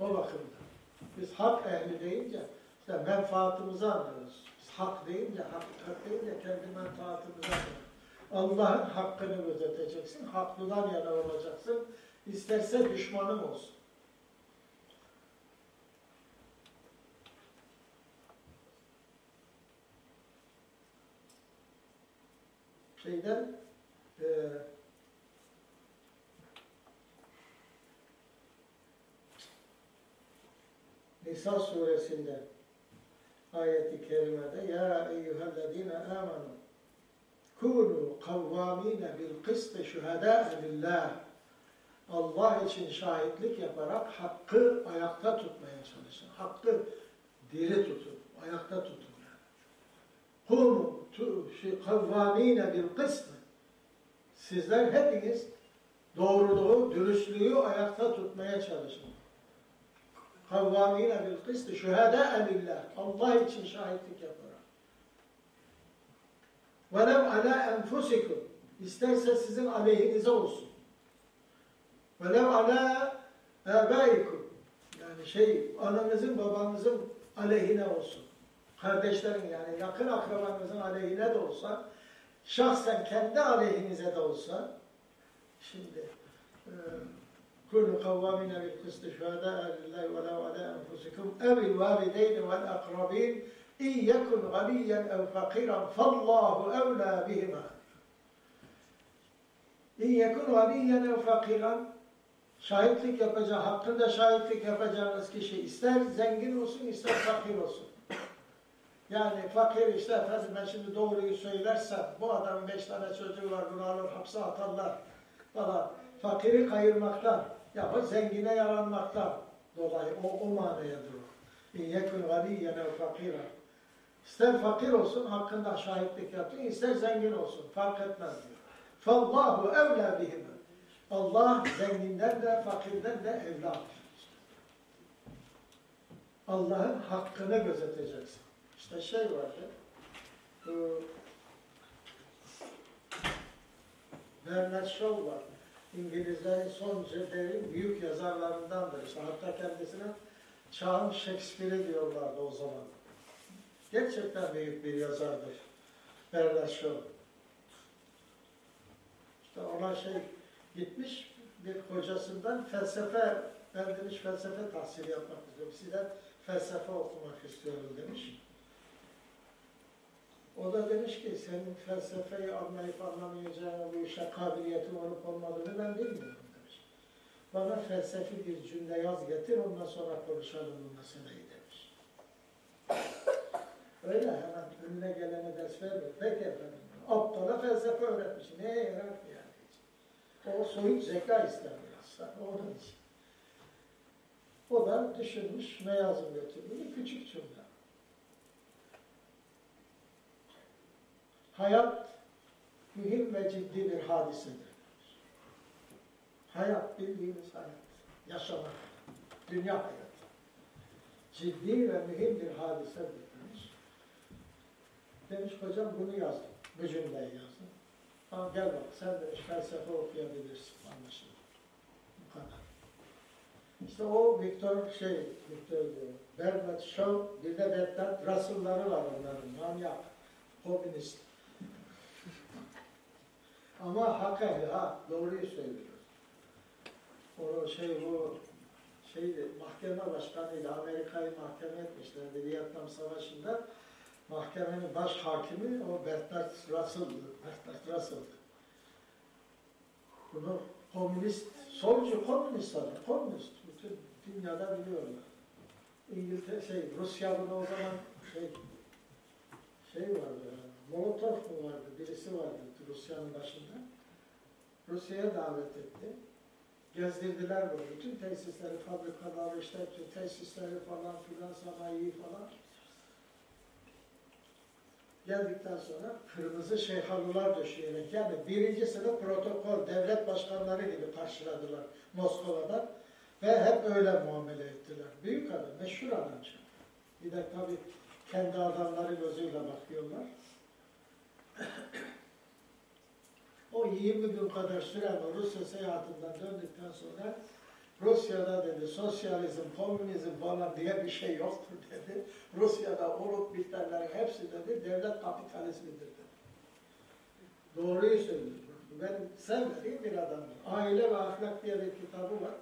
O bakımdan. Biz hak ehli deyince işte menfaatımızı anlıyoruz. Biz hak deyince, hakikat deyince kendi menfaatımızı anlıyoruz. Allah'ın hakkını gözeteceksin. Haklıdan yana olacaksın. İsterse düşmanın olsun. Şeyden e, Nisa suresinde ayeti kerimede Ya eyyühellezine amenu kunu kavvamine bil kıstı şühedâ lillah Allah için şahitlik yaparak hakkı ayakta tutmaya çalışın. Hakkı diri tutun, ayakta tutun. Yani. Kunu kavvamine bil kıstı Sizler hepiniz doğruluğu, dürüstlüğü ayakta tutmaya çalışın. Kavvamine bil kıstı şühedâ lillah. Allah için şahitlik yaparak. وَلَوْ عَلَى أَنْفُسِكُمْ İsterse sizin aleyhinize olsun. وَلَوْ عَلَى آبَائِكُمْ Yani şey, ananızın, babanızın aleyhine olsun. Kardeşlerin yani yakın akrabanızın aleyhine de olsa, şahsen kendi aleyhinize de olsa, şimdi كُلُّ قَوَّامِنَ بِالْقِسْطِ شُهَدَاءَ لِلّٰهِ وَلَوْ عَلَى أَنْفُسِكُمْ اَوِ الْوَالِدَيْنِ وَالْأَقْرَبِينَ اِنْ يَكُنْ غَنِيًّا اَوْ فَقِيرًا فَاللّٰهُ اَوْلَى بِهِمَا اِنْ يَكُنْ غَنِيًّا اَوْ فَقِيرًا Şahitlik yapacağı, hakkında şahitlik yapacağınız kişi ister zengin olsun, ister fakir olsun. Yani fakir işte efendim ben şimdi doğruyu söylersem bu adamın beş tane çocuğu var bunu alır hapse atarlar falan. Fakiri kayırmaktan ya o zengine yaranmaktan dolayı o, o manaya durur. İn yekun ganiyen ev fakira. İster fakir olsun hakkında şahitlik yaptın, ister zengin olsun fark etmez diyor. Fallahu evlâ bihim. Allah zenginden de fakirden de evladır. Allah'ın hakkını gözeteceksin. İşte şey vardı. Bu Bernard Shaw var. İngilizlerin son devrin büyük yazarlarındandır. İşte hatta kendisine çağın Shakespeare'i diyorlardı o zaman. Gerçekten büyük bir yazardır. Bernard Shaw. İşte ona şey gitmiş bir hocasından felsefe, ben demiş felsefe tahsili yapmak istiyorum. Size felsefe okumak istiyorum demiş. O da demiş ki senin felsefeyi anlayıp anlamayacağını, bu işe kabiliyetin olup olmadığını ben bilmiyorum demiş. Bana felsefi bir cümle yaz getir, ondan sonra konuşalım bu meseleyi demiş. Öyle hemen önüne gelene ders vermiyor. Peki efendim, aptala felsefe öğretmiş. Neye yarar ki yani? O soyut zeka ister biraz. Onun için. O da düşünmüş, ne yazım götürdü? Küçük cümle. Hayat mühim ve ciddi bir hadisedir. Hayat bildiğimiz hayat, yaşamak, dünya hayatı. Ciddi ve mühim bir hadisedir demiş. Demiş hocam bunu yazdım, bu cümleyi yazdım. Tamam gel bak sen demiş felsefe okuyabilirsin anlaşılır. Bu kadar. İşte o Victor şey, Victor diyor, Bernard Shaw, bir de Bernard Russell'ları var onların, manyak, komünist. Ama hak ehli, ha, doğruyu söylüyor. O şey, bu şeydi, mahkeme başkanıydı, Amerika'yı mahkeme etmişlerdi Vietnam Savaşı'nda. Mahkemenin baş hakimi o Bernard Russell'dı. Bernard Russell'dı. Bunu komünist, solcu komünist adam, komünist. Bütün dünyada biliyorlar. İngiltere, şey, Rusya bunu o zaman şey, şey vardı, Molotov mu vardı, birisi vardı Rusya'nın başında. Rusya'ya davet etti. Gezdirdiler bunu. Bütün tesisleri, fabrikaları, işte bütün tesisleri falan filan, sanayi falan. Geldikten sonra kırmızı şeyhalılar döşeyerek yani birinci sınıf protokol devlet başkanları gibi karşıladılar Moskova'da ve hep öyle muamele ettiler. Büyük adam, meşhur adam çünkü. Bir de tabii kendi adamları gözüyle bakıyorlar. O 20 gün kadar süren o Rusya seyahatinden döndükten sonra Rusya'da dedi sosyalizm, komünizm falan diye bir şey yoktur dedi. Rusya'da olup bitenlerin hepsi dedi devlet kapitalizmidir dedi. Doğruyu söylüyor. Ben sevmediğim bir adamdır. Aile ve Ahlak diye bir kitabı var.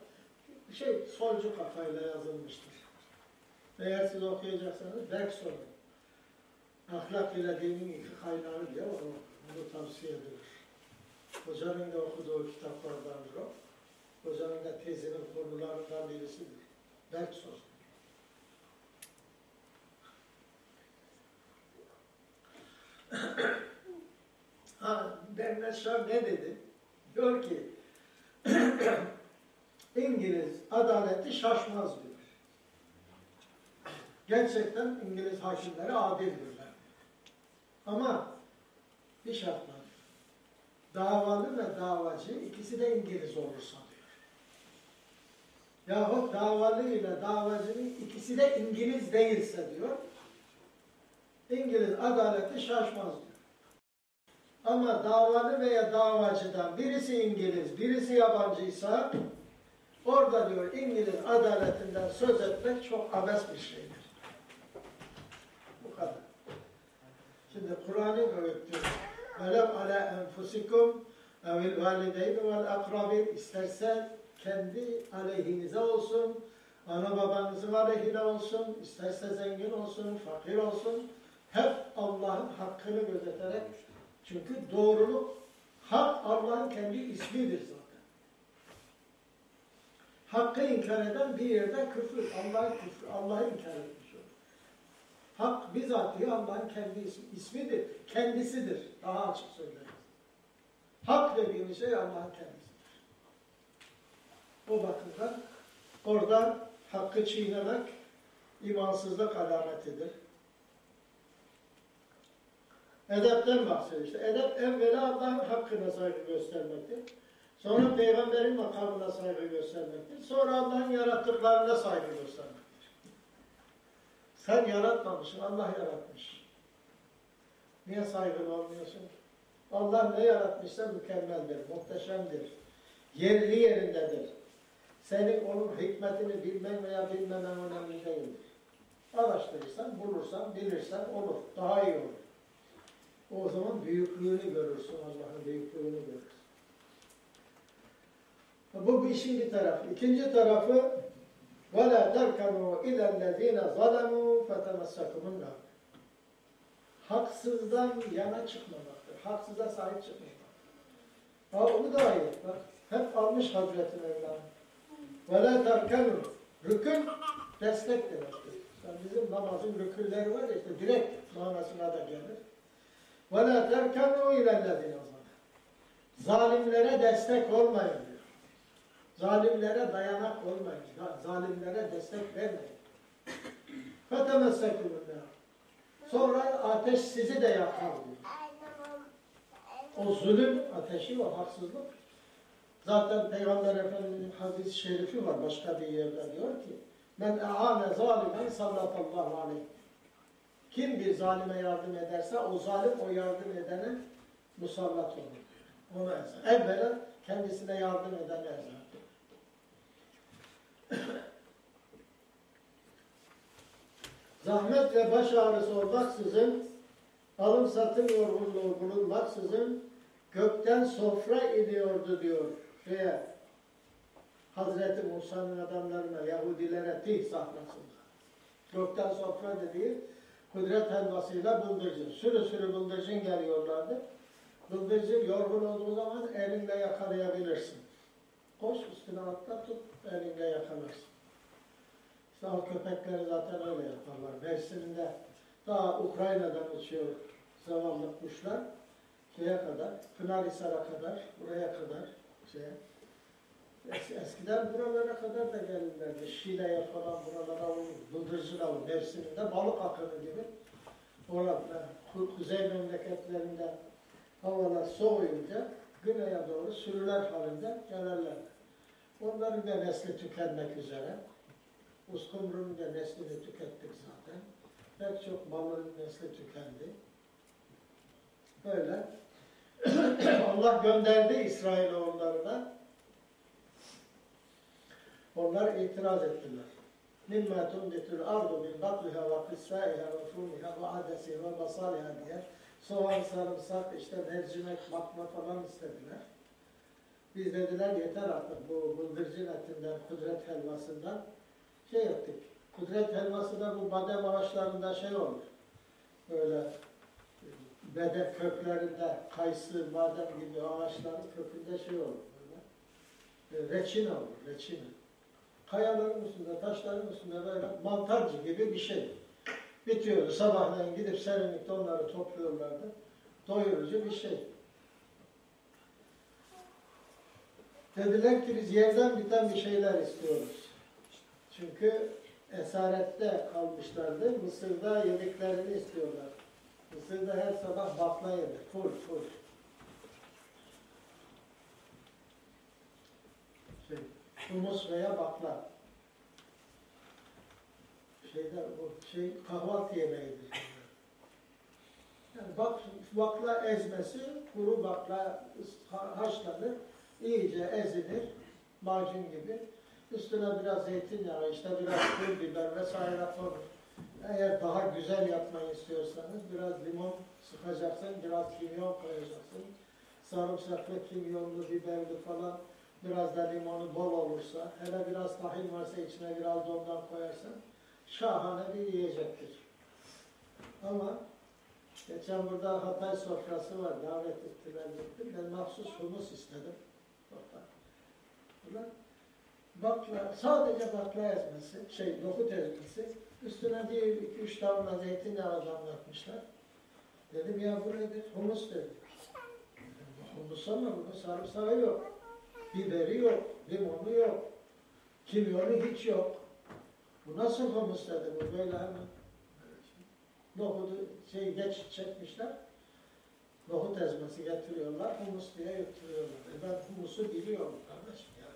Şey solcu kafayla yazılmıştır. Eğer siz okuyacaksanız ders sorun. Ahlak ile dinin iki kaynağı diye onu, onu tavsiye edilir. Hocanın da okuduğu kitaplardandır o. Hocanın da tezinin konularından birisidir. Bergson. ha, Bernard Shaw ne dedi? Diyor ki [CLEARS THROAT] İngiliz adaleti şaşmaz diyor. Gerçekten İngiliz hakimleri adildirler. Ama bir şartla davalı ve davacı ikisi de İngiliz olursa diyor. Yahut davalı ile davacının ikisi de İngiliz değilse diyor. İngiliz adaleti şaşmaz diyor. Ama davalı veya davacıdan birisi İngiliz, birisi yabancıysa orada diyor İngiliz adaletinden söz etmek çok abes bir şeydir. Bu kadar. Şimdi Kur'an'ın öğüttüğü velem ala enfusikum evil valideyni vel akrabin isterse kendi aleyhinize olsun, ana babanızın aleyhine olsun, isterse zengin olsun, fakir olsun, hep Allah'ın hakkını gözeterek çünkü doğruluk hak Allah'ın kendi ismidir zaten. Hakkı inkar eden bir yerde küfür, Allah'ı küfür, Allah'ı inkar ediyor. Hak bizatihi Allah'ın kendi ismi, ismidir, kendisidir. Daha açık söyleriz. Hak dediğimiz şey Allah'ın kendisidir. O bakımdan orada hakkı çiğnemek imansızlık alametidir. Edepten bahsediyor işte. Edep evvela Allah'ın hakkına saygı göstermektir. Sonra peygamberin makamına saygı göstermektir. Sonra Allah'ın yarattıklarına saygı göstermektir. Sen yaratmamışsın, Allah yaratmış. Niye saygılı olmuyorsun? Allah ne yaratmışsa mükemmeldir, muhteşemdir. Yerli yerindedir. Senin onun hikmetini bilmen veya bilmemen önemli değildir. Araştırırsan, bulursan, bilirsen olur. Daha iyi olur. O zaman büyüklüğünü görürsün, Allah'ın büyüklüğünü görürsün. Bu bir işin bir tarafı. İkinci tarafı وَلَا تَرْكَنُوا اِلَى الَّذ۪ينَ ظَلَمُوا فَتَمَسَّكُمُ النَّارِ Haksızdan yana çıkmamaktır. Haksıza sahip çıkmamak. Ha onu da ayet bak. Hep almış Hazreti Mevlana. وَلَا تَرْكَنُوا Rükün destek demektir. Yani bizim namazın rükünleri var ya işte direkt manasına da gelir. وَلَا تَرْكَنُوا اِلَى الَّذ۪ينَ Zalimlere destek olmayın diyor. Zalimlere dayanak olmayın. Zalimlere destek vermeyin. Fetemessekulunna. Sonra ateş sizi de yakar diyor. O zulüm ateşi ve haksızlık. Zaten Peygamber Efendimiz'in hadis-i şerifi var başka bir yerde diyor ki Men e'ane zalimen sallallahu aleyh. Kim bir zalime yardım ederse o zalim o yardım edene musallat olur. Ona ezer. Evvela kendisine yardım edene ezer. Zahmet ve baş ağrısı olmaksızın, alım satım yorgunluğu bulunmaksızın gökten sofra iniyordu diyor şeye, Hazreti Musa'nın adamlarına, Yahudilere tih sahnesinde. Gökten sofra dediği kudret helvasıyla bıldırcın. Sürü sürü bıldırcın geliyorlardı. Bıldırcın yorgun olduğu zaman elinle yakalayabilirsin. Koş üstüne atla tut, elinle yakalarsın. İşte o köpekleri zaten öyle yaparlar. Mersin'de daha Ukrayna'dan uçuyor zavallı kuşlar. Şeye kadar, Pınarhisar'a kadar, buraya kadar şeye. Eskiden buralara kadar da gelirlerdi. Şile'ye falan buralara bıldırcın avı Mersin'de balık akını gibi. orada ku- kuzey memleketlerinde havalar soğuyunca güneye doğru sürüler halinde gelirler. Onların da nesli tükenmek üzere. Uskumru'nun da neslini tükettik zaten. Pek çok balığın nesli tükendi. Böyle. [CLEARS THROAT] Allah gönderdi İsrailoğullarına. Onlar itiraz ettiler. مِمَّا تُنْبِتُ الْاَرْضُ مِنْ بَطْلِهَا وَقِسَّائِهَا وَفُومِهَا وَعَدَسِهَا وَبَصَالِهَا diye soğan, sarımsak, işte mercimek, bakma falan istediler. Biz dediler yeter artık bu bıldırcın etinden, kudret helvasından şey yaptık. Kudret helvası da bu badem ağaçlarında şey olur. Böyle bede köklerinde kayısı, badem gibi ağaçların kökünde şey olur böyle. E, Reçine olur, reçine. Kayaların üstünde, taşların üstünde böyle mantarcı gibi bir şey. Bitiyordu. Sabahleyin gidip serinlikte onları topluyorlardı. Doyurucu bir şey. Dediler ki biz yerden biten bir şeyler istiyoruz. Çünkü esarette kalmışlardı. Mısır'da yediklerini istiyorlar. Mısır'da her sabah bakla yenir. Full full. Şey, humus veya bakla. Şeyde bu şey kahvaltı yemeğidir. Yani bak, bakla ezmesi, kuru bakla ha- haşlanır, iyice ezilir, macun gibi. Üstüne biraz zeytinyağı, işte biraz pul biber vesaire konur. Eğer daha güzel yapmayı istiyorsanız biraz limon sıkacaksın, biraz kimyon koyacaksın. Sarımsaklı, kimyonlu, biberli falan biraz da limonu bol olursa, hele biraz tahin varsa içine biraz da ondan koyarsan şahane bir yiyecektir. Ama geçen burada Hatay sofrası var, davet ettiler gittim. Ben mahsus humus istedim. Ulan, Bakla, sadece bakla ezmesi, şey nohut ezmesi, üstüne değil iki üç damla zeytinyağı damlatmışlar. Dedim ya bu nedir? Humus dedi. Dedim, Humus ama bunun sarımsağı yok. Biberi yok, limonu yok. Kimyonu hiç yok. Bu nasıl humus dedi bu böyle hemen. Nohudu şey geç çekmişler. Nohut ezmesi getiriyorlar, humus diye yutturuyorlar. E ben humusu biliyorum kardeşim ya.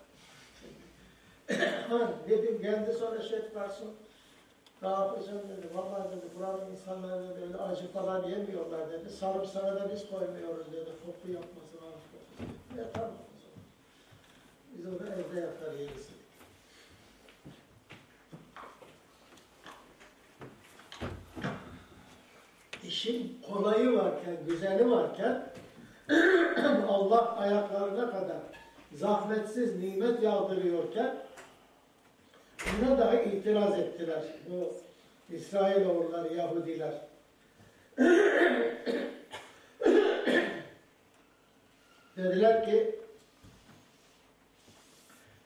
[COUGHS] Dedim geldi sonra Şef Garson. Ne yapacağım dedi. Vallahi dedi buranın insanları dedi, acı falan yemiyorlar dedi. Sarımsağı da biz koymuyoruz dedi. Koku yapmasın kokusu. Ya tamam o zaman. Biz onu evde yapar yeriz. İşin kolayı varken, güzeli varken [CLEARS THROAT] Allah ayaklarına kadar zahmetsiz nimet yağdırıyorken buna dahi itiraz ettiler bu İsrailoğulları, Yahudiler. [CLEARS THROAT] Dediler ki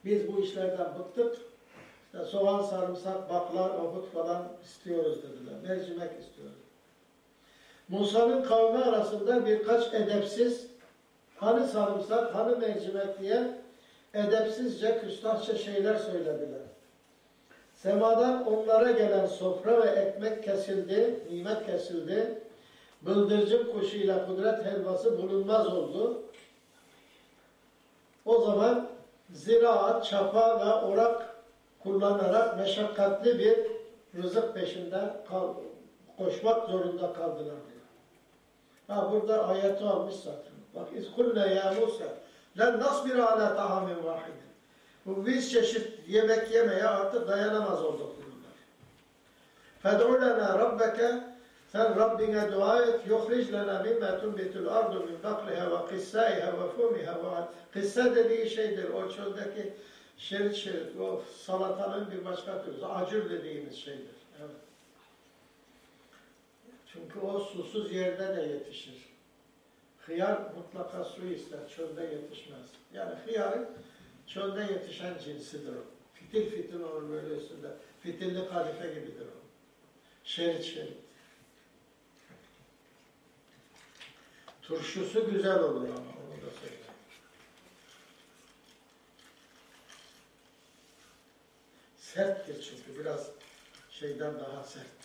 biz bu işlerden bıktık. İşte soğan, sarımsak, bakla, nohut falan istiyoruz dediler. Mercimek istiyoruz. Musa'nın kavmi arasında birkaç edepsiz, hani sarımsak, hani mercimek diye edepsizce, küstahça şeyler söylediler. Semadan onlara gelen sofra ve ekmek kesildi, nimet kesildi. Bıldırcın kuşuyla kudret helvası bulunmaz oldu. O zaman ziraat, çapa ve orak kullanarak meşakkatli bir rızık peşinden koşmak zorunda kaldılar. Ha burada ayeti almış zaten. Bak iz kulle ya Musa len nasbir ala tahamin vahidin. Bu biz çeşit yemek yemeye artık dayanamaz olduk bunlar. Fed'u lena rabbeke sen Rabbine dua et. Yuhric lena mimme tunbitul ardu min bakliha ve kissaiha ve fumiha ve kissa dediği şeydir. O çöldeki şerit şerit, o salatanın bir başka türlü. Acur dediğimiz şeydir. Çünkü o susuz yerde de yetişir. Hıyar mutlaka su ister, çölde yetişmez. Yani hıyarın çölde yetişen cinsidir o. Fitil fitil olur böyle üstünde. Fitilli kadife gibidir o. Şerit şerit. Turşusu güzel olur ama onu da söyleyeyim. Serttir çünkü biraz şeyden daha serttir.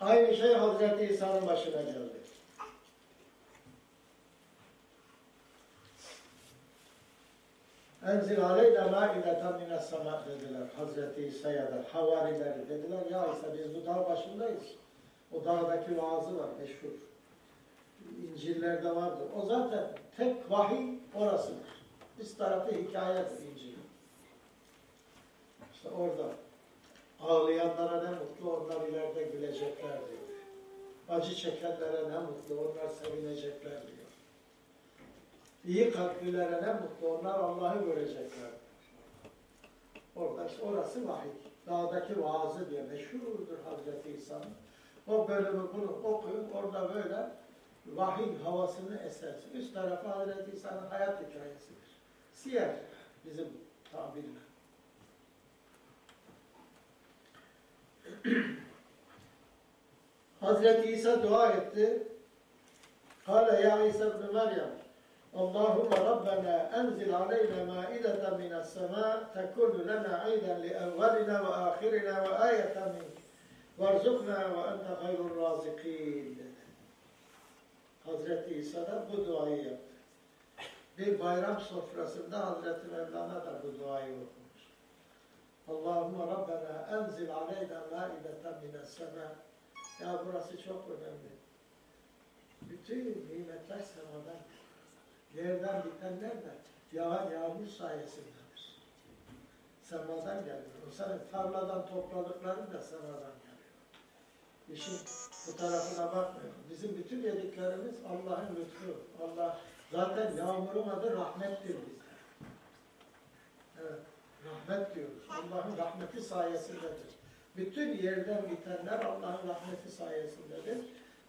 Aynı şey Hazreti İsa'nın başına geldi. Enzil aleyna ma'ileten mine sama dediler. Hazreti İsa'ya da havarileri dediler. Ya İsa biz bu dağ başındayız. O dağdaki vaazı var meşhur. İncil'lerde vardır. O zaten tek vahiy orasıdır. Biz tarafı hikayedir İncil. İşte orada ağlayanlara ne mutlu onlar ileride gülecekler diyor. Acı çekenlere ne mutlu onlar sevinecekler diyor. İyi kalplilere ne mutlu onlar Allah'ı görecekler. Orada işte orası vahiy. Dağdaki vaazı diye meşhurdur Hazreti İsa'nın. O bölümü bunu okuyun orada böyle vahiy havasını esersin. Üst tarafı Hazreti İsa'nın hayat hikayesidir. Siyer bizim tabirle. Hazreti İsa dua etti. Kale ya İsa ibn Meryem Allahümme Rabbena enzil aleyna maideten minas sema tekunu lena ayden li evvelina ve ahirina ve ayeten min varzukna ve ente hayrul razikin. Hazreti İsa da bu duayı yaptı. Bir bayram sofrasında Hazreti Mevlana da bu duayı okumuş. Allahümme Rabbena enzil aleyna maideten minas sema Ya burası çok önemli. Bütün nimetler semadan yerden bitenler de yağan yağmur sayesindedir. Semadan geliyor. O senin tarladan topladıkların da semadan geliyor. İşin bu tarafına bakmıyor. Bizim bütün yediklerimiz Allah'ın lütfu. Allah zaten yağmurun adı rahmettir bizde. Evet, rahmet diyoruz. Allah'ın rahmeti sayesindedir. Bütün yerden bitenler Allah'ın rahmeti sayesindedir.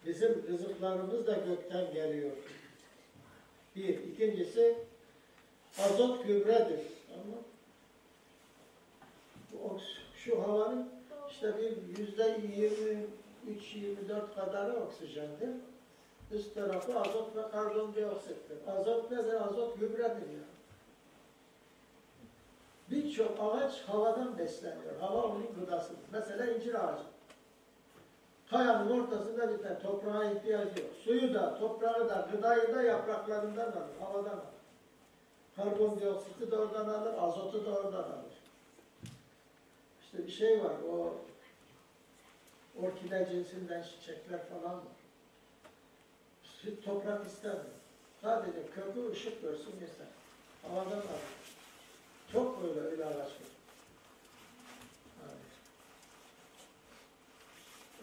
Bizim rızıklarımız da gökten geliyor. Bir. İkincisi azot gübredir. Ama şu havanın işte bir yüzde yirmi üç, yirmi dört kadarı oksijendir. Üst tarafı azot ve karbondioksittir. Azot nedir? Azot gübredir ya. Birçok ağaç havadan besleniyor. Hava onun gıdasıdır. Mesela incir ağacı. Kayanın ortasında biter. Toprağa ihtiyacı yok. Suyu da, toprağı da, gıdayı da yapraklarından alır, havadan alır. Karbondioksiti de oradan alır, azotu da oradan alır. İşte bir şey var, o orkide cinsinden çiçekler falan var. Süt toprak istemiyor. Sadece kökü ışık görsün yeter. Havadan alır. Çok öyle öyle ağaç var.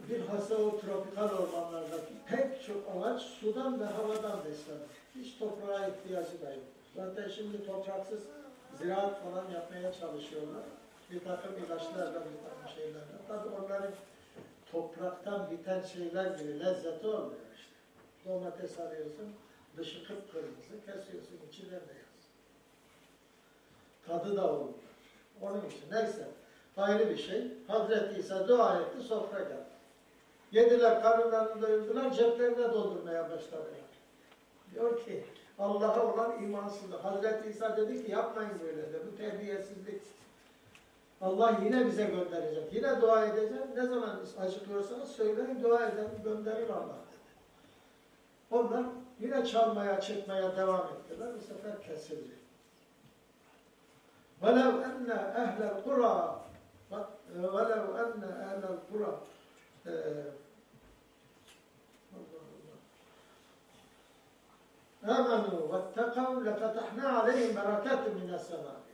Bilhassa o tropikal ormanlardaki pek çok ağaç sudan ve havadan beslenir. Hiç toprağa ihtiyacı da yok. Zaten şimdi topraksız ziraat falan yapmaya çalışıyorlar. Bir takım ilaçlarla, bir takım şeylerle. Tabii onların topraktan biten şeyler gibi lezzeti olmuyor işte. Domates alıyorsun, dışı kıpkırmızı, kesiyorsun, içi bembeyaz. Tadı da olmuyor. Onun için neyse, ayrı bir şey. Hazreti İsa dua etti, sofra geldi. Yediler, karınlarını doyurdular, ceplerine doldurmaya başladılar. Diyor ki, Allah'a olan imansızlık. Hazreti İsa dedi ki, yapmayın böyle de, bu terbiyesizlik. Allah yine bize gönderecek, yine dua edeceğim. Ne zaman acıkıyorsanız söyleyin, dua edelim, gönderir Allah dedi. Onlar yine çalmaya, çekmeye devam ettiler. Bu sefer kesildi. وَلَوْ اَنَّ اَهْلَ الْقُرَى وَلَوْ اَنَّ اَهْلَ الْقُرَى آمنوا واتقوا لفتحنا عليهم بركات من السماء.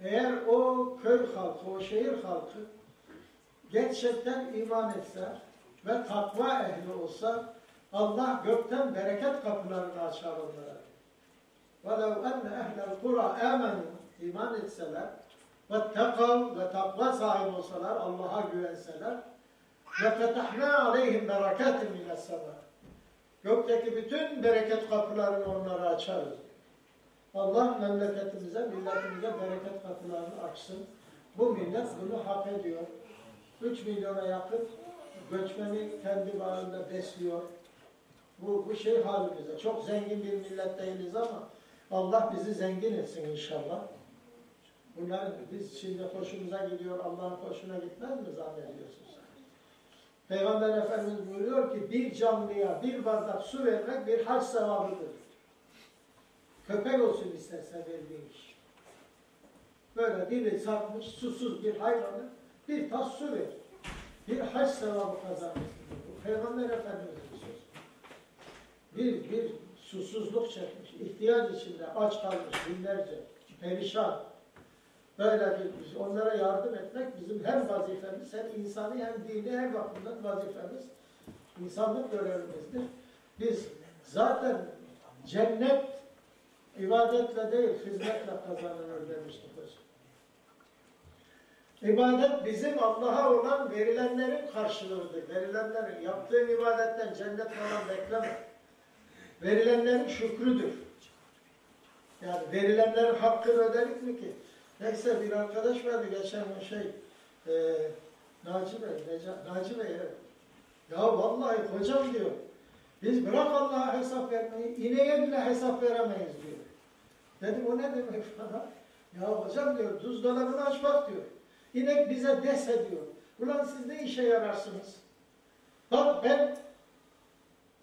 Eğer o köy halkı, o şehir halkı gerçekten iman etse ve takva ehli olsa Allah gökten bereket kapılarını açar onlara. وَلَوْ اَنَّ اَهْلَ الْقُرَى آمَنُوا iman etseler وَاتَّقَوْا ve takva sahibi olsalar, Allah'a güvenseler وَفَتَحْنَا عَلَيْهِمْ بَرَكَاتٍ مِنَ السَّمَاءِ Gökteki bütün bereket kapılarını onlara açarız. Allah memleketimize, milletimize bereket kapılarını açsın. Bu millet bunu hak ediyor. 3 milyona yakın göçmeni kendi bağında besliyor. Bu, bu şey halimize. Çok zengin bir millet değiliz ama Allah bizi zengin etsin inşallah. Bunların biz şimdi hoşumuza gidiyor, Allah'ın hoşuna gitmez mi zannediyorsun sen? Peygamber Efendimiz buyuruyor ki bir canlıya bir bardak su vermek bir hac sevabıdır. Köpek olsun isterse verdiğin iş. Böyle dili sarmış susuz bir hayvanı bir tas su ver. Bir hac sevabı kazanmışsın. Bu Peygamber Efendimiz'in sözü. Bir, bir susuzluk çekmiş, ihtiyaç içinde aç kalmış binlerce, perişan. Böyle bir, onlara yardım etmek bizim hem vazifemiz, hem insani hem dini her bakımdan vazifemiz, insanlık görevimizdir. Biz zaten cennet ibadetle değil, hizmetle kazanılır demiştik hocam. İbadet bizim Allah'a olan verilenlerin karşılığıdır. Verilenlerin, yaptığın ibadetten cennet falan bekleme. Verilenlerin şükrüdür. Yani verilenlerin hakkını ödedik mi ki? Neyse bir arkadaş vardı geçen gün şey, e, Naci Bey, Neca, Naci Bey evet. Ya vallahi hocam diyor, biz bırak Allah'a hesap vermeyi, ineğe bile hesap veremeyiz diyor. Dedim o ne demek bana? Ya hocam diyor, buzdolabını aç bak diyor. İnek bize dese diyor. Ulan siz ne işe yararsınız? Bak ben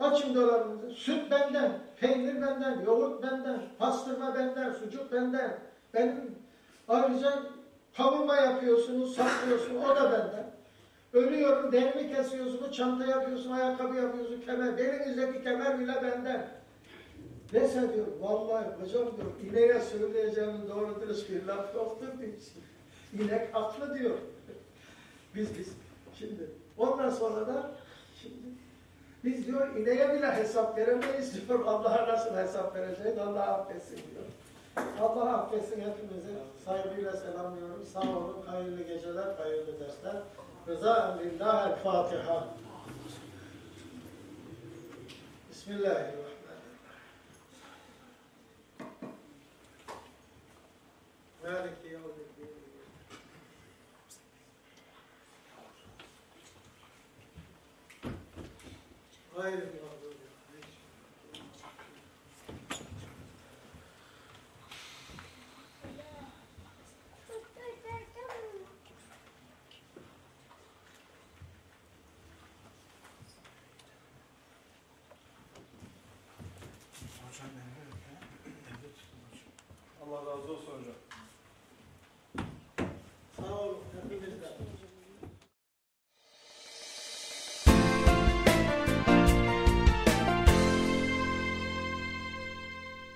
açın dolabınızı. Süt benden, peynir benden, yoğurt benden, pastırma benden, sucuk benden. Benim ayrıca kavurma yapıyorsunuz, saklıyorsun, o da benden. Ölüyorum, derimi kesiyorsunuz, çanta yapıyorsun, ayakkabı yapıyorsun, kemer. Belinizdeki kemer bile benden. Neyse diyor, vallahi hocam diyor, ineğe söyleyeceğim doğru dürüst bir laf yoktur diyor. İnek haklı diyor. Biz biz şimdi ondan sonra da şimdi biz diyor ineğe bile hesap veremeyiz diyor. [LAUGHS] Allah'a nasıl hesap vereceğiz? Allah affetsin diyor. Allah affetsin hepimizi. Saygıyla selamlıyorum. Sağ olun. Hayırlı geceler, hayırlı dersler. Rıza lillah el Fatiha. Bismillahirrahmanirrahim. Hayır, Allah'ım.